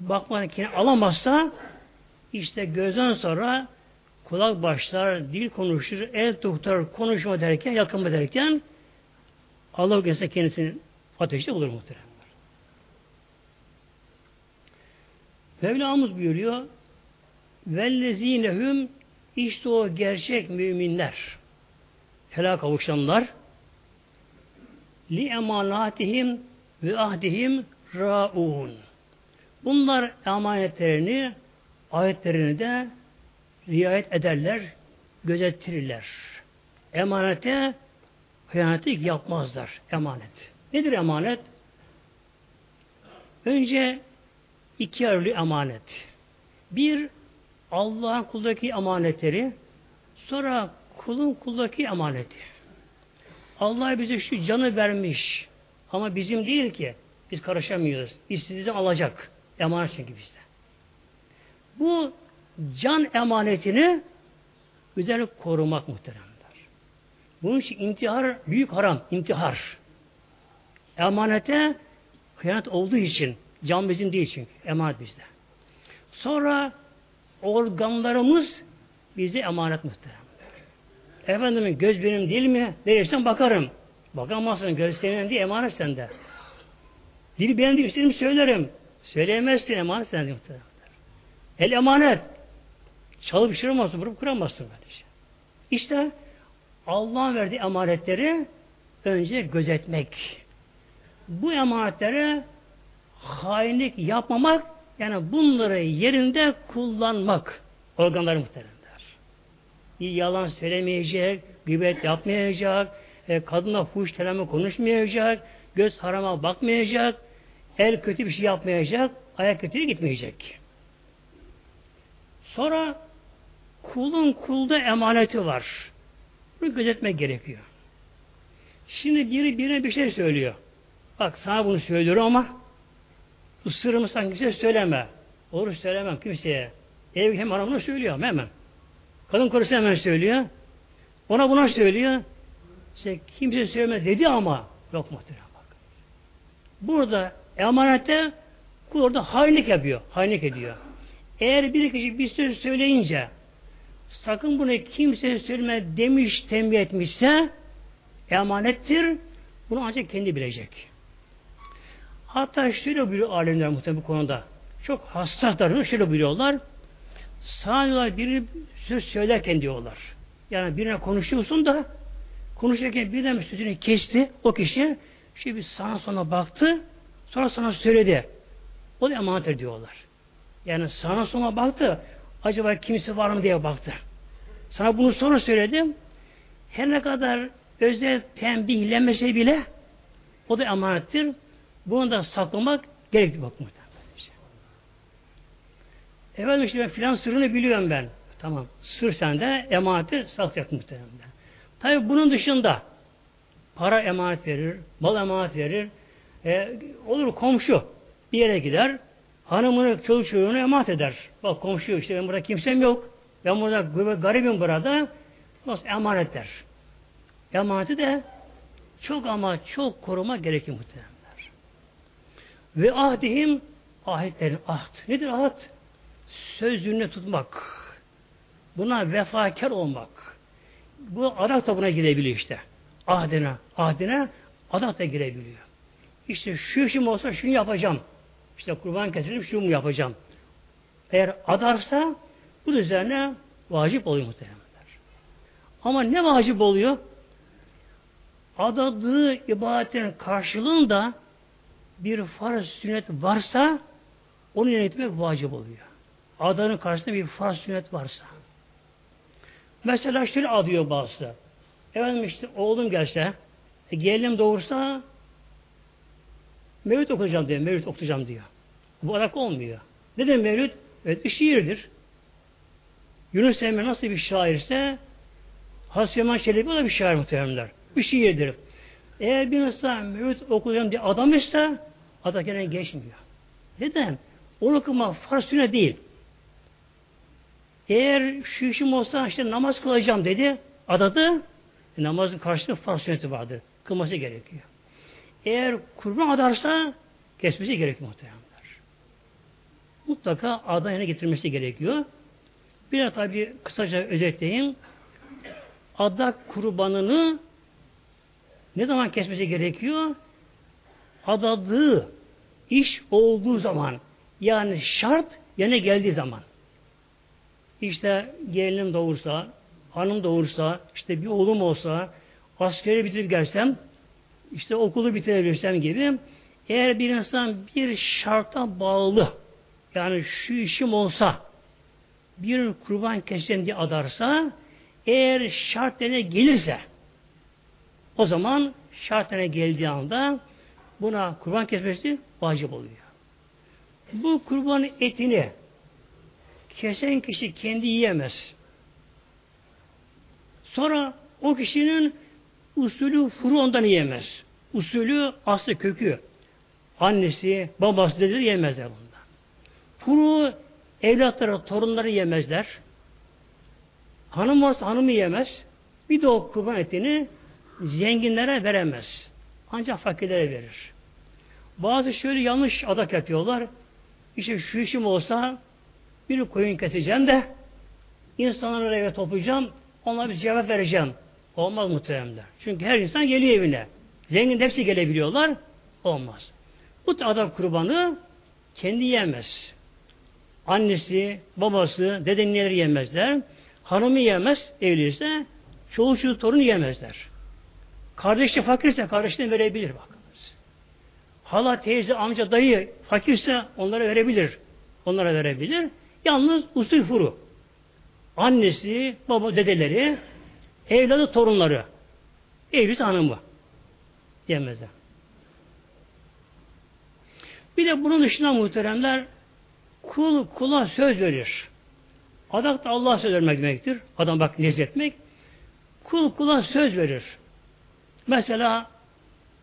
bakmakını alamazsa işte gözden sonra kulak başlar, dil konuşur, el tutar, konuşma derken, yakınma derken Allah gelse kendisini ateşte bulur muhtemelen. Mevlamız buyuruyor vellezinehum işte o gerçek müminler helak kavuşanlar li emanatihim ve ahdihim raun. Bunlar emanetlerini, ayetlerini de riayet ederler, gözettirirler. Emanete hıyanetlik yapmazlar. Emanet. Nedir emanet? Önce iki ayrılı emanet. Bir, Allah'ın kuldaki emanetleri, sonra kulun kuldaki emaneti. Allah bize şu canı vermiş ama bizim değil ki. Biz karışamıyoruz. İstediğini alacak. Emanet çünkü bizde. Bu can emanetini güzel korumak muhteremler. Bunun için intihar büyük haram. intihar. Emanete hıyanet olduğu için can bizim değil çünkü. Emanet bizde. Sonra organlarımız bize emanet muhterem. Efendim göz benim değil mi? Verirsen bakarım. Bakamazsın. Göz senin değil emanet sende. Dil benim. İstediğimi söylerim. Söyleyemezsin emanet sende muhterem. El emanet. Çalıp pişiremezsin. Vurup kıramazsın böylece. İşte Allah'ın verdiği emanetleri önce gözetmek. Bu emanetlere hainlik yapmamak yani bunları yerinde kullanmak organları muhteremler. Yalan söylemeyecek, gıybet yapmayacak, e, kadına fuş kelime konuşmayacak, göz harama bakmayacak, el kötü bir şey yapmayacak, ayak kötüye gitmeyecek. Sonra kulun kulda emaneti var. Bunu gözetmek gerekiyor. Şimdi biri birine bir şey söylüyor. Bak sana bunu söylüyorum ama ısırımı sanki kimseye söyleme. Olur söylemem kimseye. Ev hem hanımına söylüyor hemen. Kadın korusu hemen söylüyor. Ona buna söylüyor. İşte kimse söyleme dedi ama yok muhtemelen bak. Burada emanette kul orada hainlik yapıyor. Hainlik ediyor. Eğer bir kişi bir söz söyleyince sakın bunu kimseye söyleme demiş, tembih etmişse emanettir. Bunu ancak kendi bilecek. Hatta şöyle buyuruyor alemler muhtemelen bu konuda. Çok hassaslar. Şöyle buyuruyorlar. Sadece biri söz söylerken diyorlar. Yani birine konuşuyorsun da konuşurken birden bir sözünü kesti o kişi. Şimdi sana sonra baktı sonra sana söyledi. O da emanet diyorlar. Yani sana sonra baktı acaba kimse var mı diye baktı. Sana bunu sonra söyledim. Her ne kadar özel tembihlemese bile o da emanettir. Bunu da saklamak gerekli bak. Efendim işte ben filan sırrını biliyorum ben. Tamam. Sır sende emaneti saklayacak muhtemelen. Tabi bunun dışında para emanet verir, mal emanet verir. E, olur komşu bir yere gider, hanımını, çocuğunu emanet eder. Bak komşu işte ben burada kimsem yok. Ben burada garibim burada. Nasıl emanet der. Emaneti de çok ama çok koruma gerekir muhtemelenler. Ve ahdihim Ahitlerin ahd. Nedir ahd? Sözünü tutmak. Buna vefakar olmak. Bu adak da buna girebiliyor işte. Ahdine, ahdine adak da girebiliyor. İşte şu işim olsa şunu yapacağım. İşte kurban kesilip şunu yapacağım. Eğer adarsa bu üzerine vacip oluyor muhtemelen. Ama ne vacip oluyor? Adadığı ibadetin karşılığında bir farz sünnet varsa onu yönetmek vacip oluyor. Adanın karşısında bir farz sünnet varsa. Mesela şöyle adıyor bazısı. Efendim işte oğlum gelse, e, gelinim doğursa mevlüt okuyacağım diyor, mevlüt okuyacağım diyor. Bu alaka olmuyor. Neden mevlüt? Evet bir şiirdir. Yunus Emre nasıl bir şairse Hazreti Süleyman Çelebi o da bir şair muhtemelenler. Bir şiirdir. Eğer bir insan mevlüt okuyacağım diye adam ise gene geçmiyor. Neden? Onu okumak farz sünnet değil. Eğer şu işim olsa işte namaz kılacağım dedi, adadı, namazın karşısında farz sünneti vardır. Kılması gerekiyor. Eğer kurban adarsa kesmesi gerekiyor muhtemelenler. Mutlaka adayına getirmesi gerekiyor. Bir de tabi kısaca özetleyeyim. Adak kurbanını ne zaman kesmesi gerekiyor? Adadığı iş olduğu zaman yani şart yerine geldiği zaman işte gelinim doğursa, hanım doğursa, işte bir oğlum olsa, askeri bitirip gelsem, işte okulu bitirebilirsem gibi eğer bir insan bir şarta bağlı yani şu işim olsa bir kurban keseceğim diye adarsa eğer şart gelirse o zaman şart geldiği anda buna kurban kesmesi vacip oluyor. Bu kurban etini kesen kişi kendi yiyemez. Sonra o kişinin usulü furu ondan yiyemez. Usulü aslı kökü. Annesi, babası dedeleri yemezler bundan. Furu evlatları, torunları yemezler. Hanım varsa hanımı yemez. Bir de o kurban etini zenginlere veremez. Ancak fakirlere verir. Bazı şöyle yanlış adak yapıyorlar. İşte şu işim olsa bir koyun keseceğim de insanları eve toplayacağım, onlara bir cevap vereceğim. Olmaz muhteremler. Çünkü her insan geliyor evine. Zengin hepsi gelebiliyorlar. Olmaz. Bu adam kurbanı kendi yemez. Annesi, babası, dedenleri yemezler. Hanımı yemez, evliyse çoğu çocuğu torunu yemezler. Kardeşi fakirse kardeşine verebilir bakınız. Hala, teyze, amca, dayı fakirse onlara verebilir. Onlara verebilir. Yalnız usul furu. Annesi, baba, dedeleri, evladı, torunları. Evlisi hanımı. Yemezler. Bir de bunun dışında muhteremler kul kula söz verir. Adak da Allah'a söz vermek demektir. Adam bak etmek. Kul kula söz verir. Mesela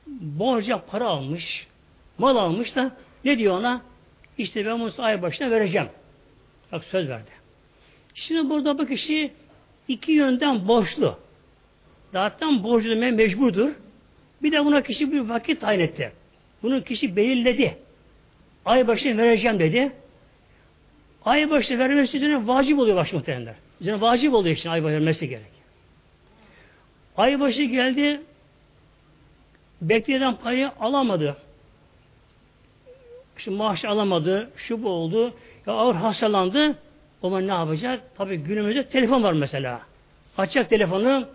borca para almış, mal almış da ne diyor ona? İşte ben bunu ay başına vereceğim. Bak söz verdi. Şimdi burada bu kişi iki yönden borçlu. Zaten borçlu demeye mecburdur. Bir de buna kişi bir vakit tayin etti. Bunu kişi belirledi. Ay başına vereceğim dedi. Ay başına vermesi üzerine vacip oluyor baş muhtemelenler. Üzerine vacip oluyor için ay başına vermesi gerek. Ay başı geldi beklenen parayı alamadı. Şu maaş alamadı, şu bu oldu. Ya ağır hastalandı. O zaman ne yapacak? Tabi günümüzde telefon var mesela. Açacak telefonu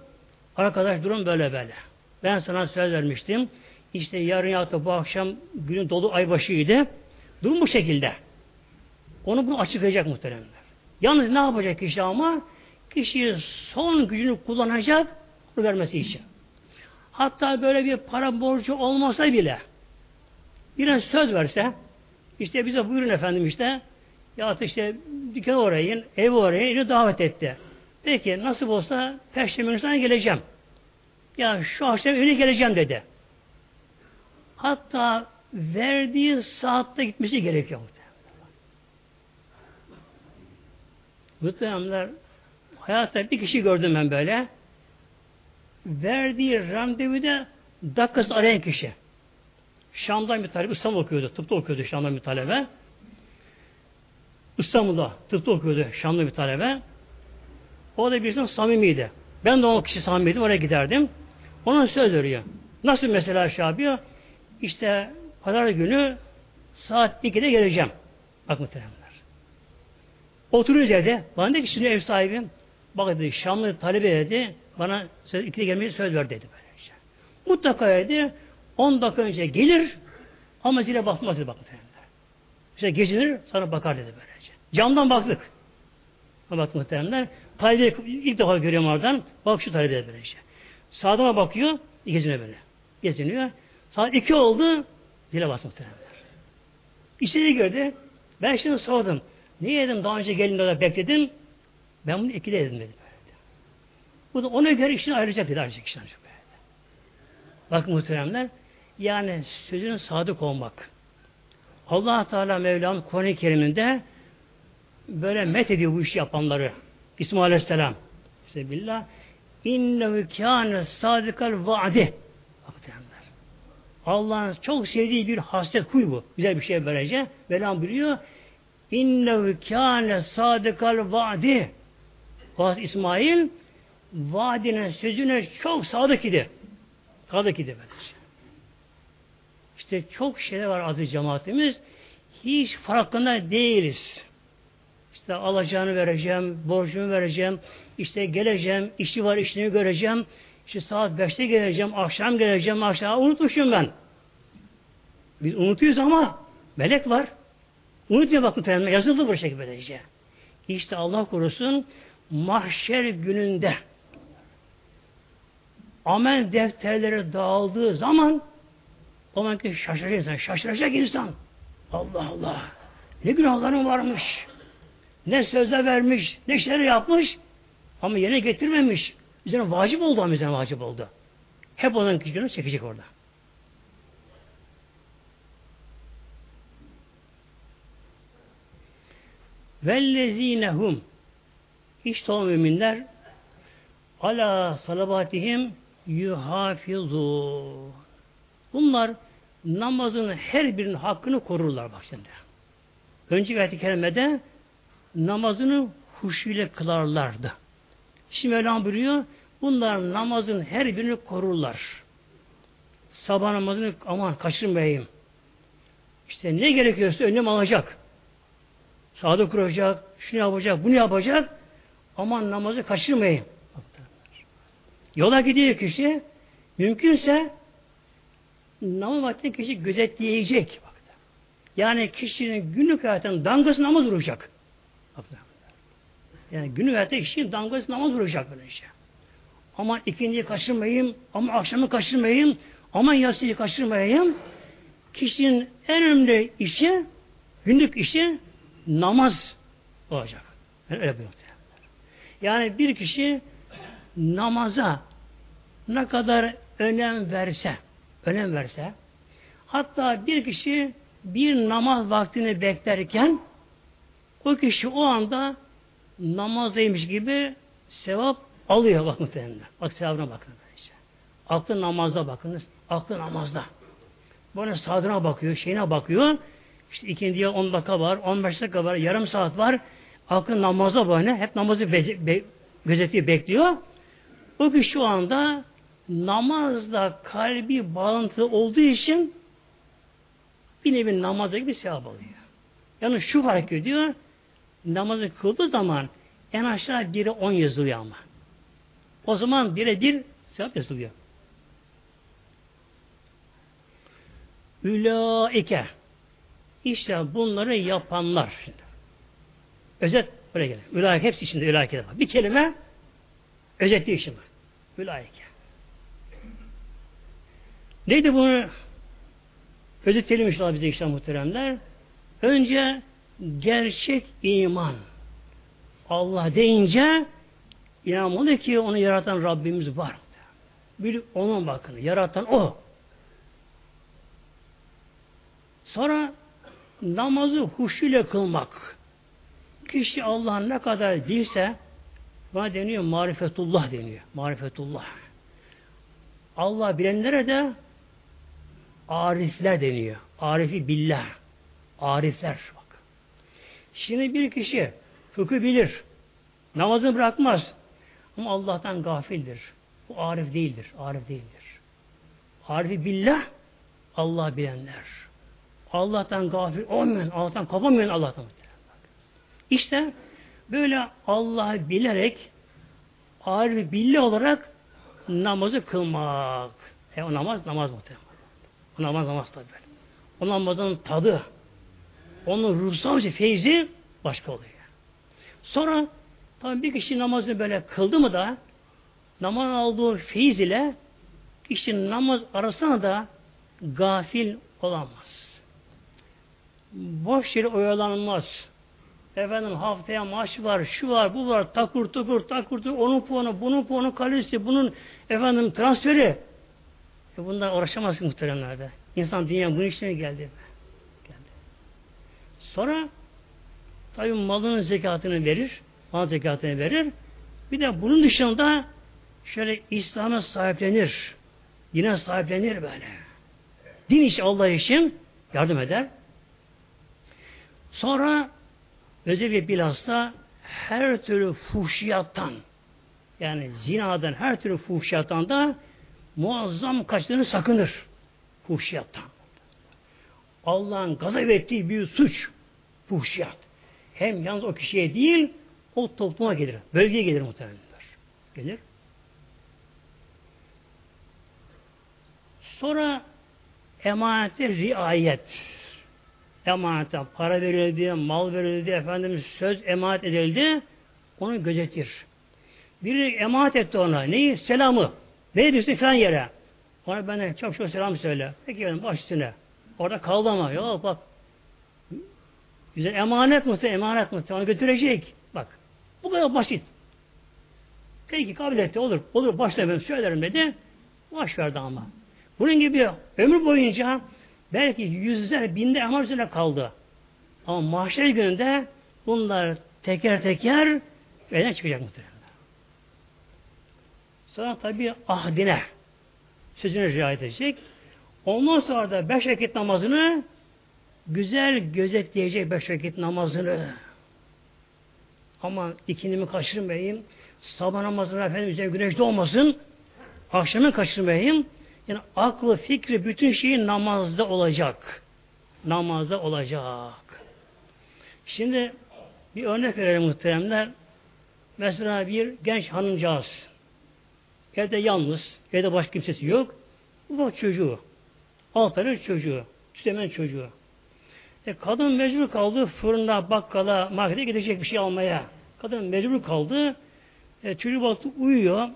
arkadaş durum böyle böyle. Ben sana söz vermiştim. İşte yarın ya da bu akşam günün dolu ay başıydı. Durum bu şekilde. Onu bunu açıklayacak muhteremler. Yalnız ne yapacak kişi ama? Kişi son gücünü kullanacak vermesi için. Hatta böyle bir para borcu olmasa bile biraz söz verse işte bize buyurun efendim işte ya işte dükkanı oraya ev oraya yine davet etti. Peki nasıl olsa Perşembe günü geleceğim. Ya şu akşam evine geleceğim dedi. Hatta verdiği saatte gitmesi gerekiyor. Muhtemelenler hayatta bir kişi gördüm ben böyle. Verdiği randevuda dakikası arayan kişi. Şam'dan bir talebe İslam okuyordu. Tıpta okuyordu Şam'dan bir talebe. İstanbul'da tıpta okuyordu. Şanlı bir talebe. O da birisinin samimiydi. Ben de o kişi samimiydim. Oraya giderdim. Ona söz veriyor. Nasıl mesela şey yapıyor? İşte pazar günü saat 2'de geleceğim. Bak muhteremler. Oturuyoruz evde. Bana dedi ki şimdi ev sahibim bak dedi Şamlı talebe dedi bana söz, 2'de gelmeyi söz ver dedi. Böylece. Mutlaka dedi 10 dakika önce gelir ama zile bakmaz dedi bak muhteremler. İşte gezinir sana bakar dedi böylece. Camdan baktık. Bak muhteremler. Talebe ilk defa görüyorum oradan. Bak şu talebe böylece. Sağdan bakıyor. Geziniyor böyle. Geziniyor. Saat iki oldu. Dile bas muhteremler. İçeri gördü. Ben şimdi sordum. Niye dedim daha önce gelin de bekledim. Ben bunu ikide dedim dedi. Bu da ona göre işini ayıracak dedi. Ayıracak işini ayıracak. Bak muhteremler. Yani sözünün sadık olmak. allah Teala Mevlam Kur'an-ı Kerim'inde böyle met ediyor bu işi yapanları. İsmail Aleyhisselam. Sebillah. İnnehu kâne sadikal vaadi. Allah'ın çok sevdiği bir hasret huy bu. Güzel bir şey böylece. Velam biliyor. İnnehu kâne sadikal vaadi. Hazreti İsmail vaadine, sözüne çok sadık idi. Sadık idi böylece. İşte çok şeyler var adı cemaatimiz. Hiç farkında değiliz. İşte alacağını vereceğim, borcumu vereceğim, işte geleceğim, işi var işini göreceğim, işte saat beşte geleceğim, akşam geleceğim, akşam unutmuşum ben. Biz unutuyoruz ama melek var. Unutmuyor bakın temelme. Yazıldı bu şekilde böylece. İşte Allah korusun mahşer gününde amel defterleri dağıldığı zaman o zaman ki şaşıracak insan. Şaşıracak insan. Allah Allah. Ne günahlarım varmış. Ne sözler vermiş. Ne şeyler yapmış. Ama yerine getirmemiş. Üzerine vacip oldu ama üzerine vacip oldu. Hep onun gücünü çekecek orada. Vellezinehum işte o müminler ala salavatihim yuhafizu. Bunlar namazın her birinin hakkını korurlar bak şimdi. Önceki ayet-i kerimede namazını huşuyla kılarlardı. Şimdi Mevlam buyuruyor, bunlar namazın her birini korurlar. Sabah namazını aman kaçırmayayım. İşte ne gerekiyorsa önlem alacak. Sağda kuracak, şunu yapacak, bunu yapacak. Aman namazı kaçırmayayım. Yola gidiyor kişi, mümkünse namaz vaktini kişi gözetleyecek. Yani kişinin günlük hayatının damgası namaz vuracak. Yani günlük hayatta kişinin damgası namaz vuracak böyle şey. Aman ikindiyi kaçırmayayım, ama akşamı kaçırmayayım, aman yatsıyı kaçırmayayım. Kişinin en önemli işi, günlük işi namaz olacak. Yani öyle bir Yani bir kişi namaza ne kadar önem verse, önem verse, hatta bir kişi bir namaz vaktini beklerken o kişi o anda namazdaymış gibi sevap alıyor bak muhtemelen. Bak sevabına bakın. Işte. Aklı namazda bakınız. Aklı namazda. Böyle saatine bakıyor, şeyine bakıyor. İşte ikindiye 10 dakika var, 15 dakika var, yarım saat var. Aklı namazda böyle. Hep namazı be, be, gözetiyor, bekliyor. O kişi şu anda namazda kalbi bağlantı olduğu için bir nevi namazda gibi sevap alıyor. Yani şu fark ediyor, namazı kıldığı zaman en aşağı biri on yazılıyor ama. O zaman bire bir sevap yazılıyor. Ülaike işte bunları yapanlar. Özet buraya gelir. Ülaike hepsi içinde ülaike var. Bir kelime özetliyor şimdi. Ülaike. Neydi bunu özetleyelim inşallah bize işte muhteremler. Önce gerçek iman. Allah deyince inanmalı ki onu yaratan Rabbimiz var. Bir onun bakın. Yaratan o. Sonra namazı huşuyla kılmak. Kişi Allah'ın ne kadar bilse buna deniyor marifetullah deniyor. Marifetullah. Allah bilenlere de arifler deniyor. Arifi billah. Arifler. Şimdi bir kişi fıkıh bilir. Namazını bırakmaz. Ama Allah'tan gafildir. Bu arif değildir. Arif değildir. Arifi billah Allah bilenler. Allah'tan gafil olmayan, Allah'tan kopamayan Allah'tan. İşte böyle Allah'ı bilerek arif billah olarak namazı kılmak. E o namaz namaz muhtemelen. O namaz namaz tabi. O namazın tadı, onun ruhsal feyzi başka oluyor. Sonra tabi bir kişi namazını böyle kıldı mı da namaz aldığı feyiz ile kişi namaz arasında da gafil olamaz. Boş yere oyalanmaz. Efendim haftaya maç var, şu var, bu var, takur tukur, takur tukur, onun puanı, bunun puanı, kalesi, bunun efendim transferi. E bunlar uğraşamazsın muhteremlerde. İnsan dünya bunun geldi. geldi. Sonra tabi malının zekatını verir, mal zekatını verir. Bir de bunun dışında şöyle İslam'a sahiplenir. Yine sahiplenir böyle. Din işi Allah için yardım eder. Sonra özellikle bilhassa her türlü fuhşiyattan yani zinadan her türlü fuhşiyattan da muazzam kaçtığını sakınır. Fuhşiyattan. Allah'ın gazap ettiği bir suç. Fuhşiyat. Hem yalnız o kişiye değil, o topluma gelir. Bölgeye gelir muhtemelen. Gelir. Sonra emanete riayet. Emanete para verildi, mal verildi, efendim söz emanet edildi. Onu gözetir. Biri emanet etti ona. Neyi? Selamı. Ne diyorsun falan yere. Ona bana çok çok selam söyle. Peki benim baş üstüne. Orada kaldı ama. Yok bak. Güzel emanet muhtemelen, emanet muhtemelen. Götürecek. Bak. Bu kadar basit. Peki kabul etti. Olur. Olur. Başla ben söylerim dedi. Baş verdi ama. Bunun gibi ömür boyunca belki yüzler, binler ama üzerine kaldı. Ama mahşer gününde bunlar teker teker elden çıkacak muhtemelen. Sonra tabi ahdine sözüne riayet edecek. Ondan sonra da beş vakit namazını güzel gözetleyecek beş vakit namazını. Ama ikindimi kaçırmayayım. Sabah namazına efendim üzerine güneş doğmasın. Akşamı kaçırmayayım. Yani aklı, fikri, bütün şeyi namazda olacak. Namazda olacak. Şimdi bir örnek verelim muhteremler. Mesela bir genç hanımcağız. Evde yalnız, evde başka kimsesi yok. Bu çocuğu. Alt çocuğu. Tütemen çocuğu. E, kadın mecbur kaldı fırında, bakkala, markete gidecek bir şey almaya. Kadın mecbur kaldı. E, çocuk baktı uyuyor.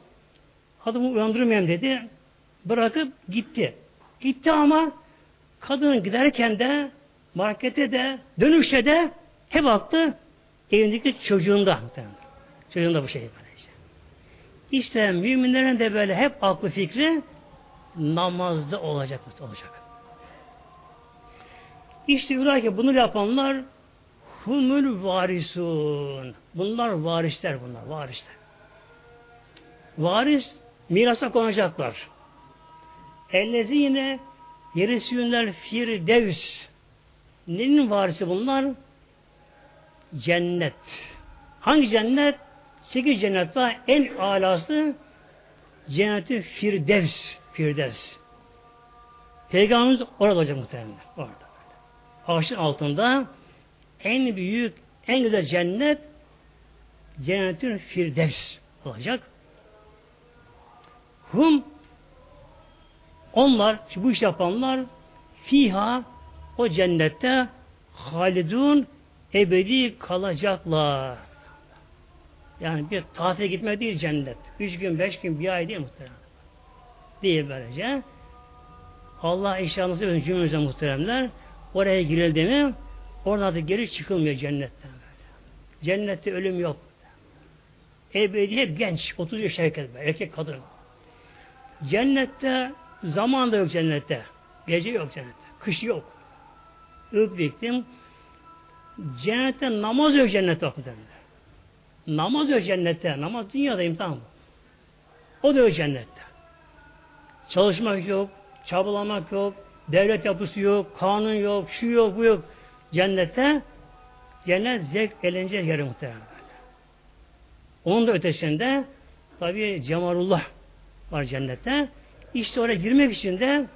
Adamı uyandırmayayım dedi bırakıp gitti. Gitti ama kadın giderken de markete de dönüşte de hep aklı evindeki çocuğunda. Çocuğunda bu şey böylece. İşte müminlerin de böyle hep aklı fikri namazda olacak olacak. İşte ki bunu yapanlar humul varisun. Bunlar varisler bunlar, varisler. Varis mirasa konacaklar. Ellezine yerisünler firdevs. Nenin varisi bunlar? Cennet. Hangi cennet? Sekiz cennet var. En alası cenneti firdevs. Firdevs. Peygamberimiz orada olacak muhtemelen. Orada. Ağaçın altında en büyük, en güzel cennet cennetin firdevs olacak. Hum onlar, bu iş yapanlar fiha o cennette halidun ebedi kalacaklar. Yani bir tatile gitmek değil cennet. Üç gün, beş gün, bir ay değil muhterem. Değil böylece. Allah inşallah cümlemize muhteremler. Oraya girildi mi oradan da geri çıkılmıyor cennetten. Cennette ölüm yok. Ebedi hep genç. 30 yaş erkek, erkek kadın. Cennette Zaman da yok cennette. Gece yok cennette. Kış yok. Ilk diktim. Cennette namaz yok cennette yok derler. Namaz yok cennette. Namaz dünyada imtihan bu. O da yok cennette. Çalışmak yok, çabalamak yok, devlet yapısı yok, kanun yok, şu yok, bu yok. Cennette cennet zevk eğlence yeri muhtemelen. Onun da ötesinde tabi cemalullah var cennette. İşte oraya girmek için de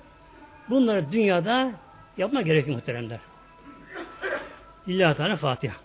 bunları dünyada yapma gerekiyor muhteremler. Lillahi Teala Fatiha.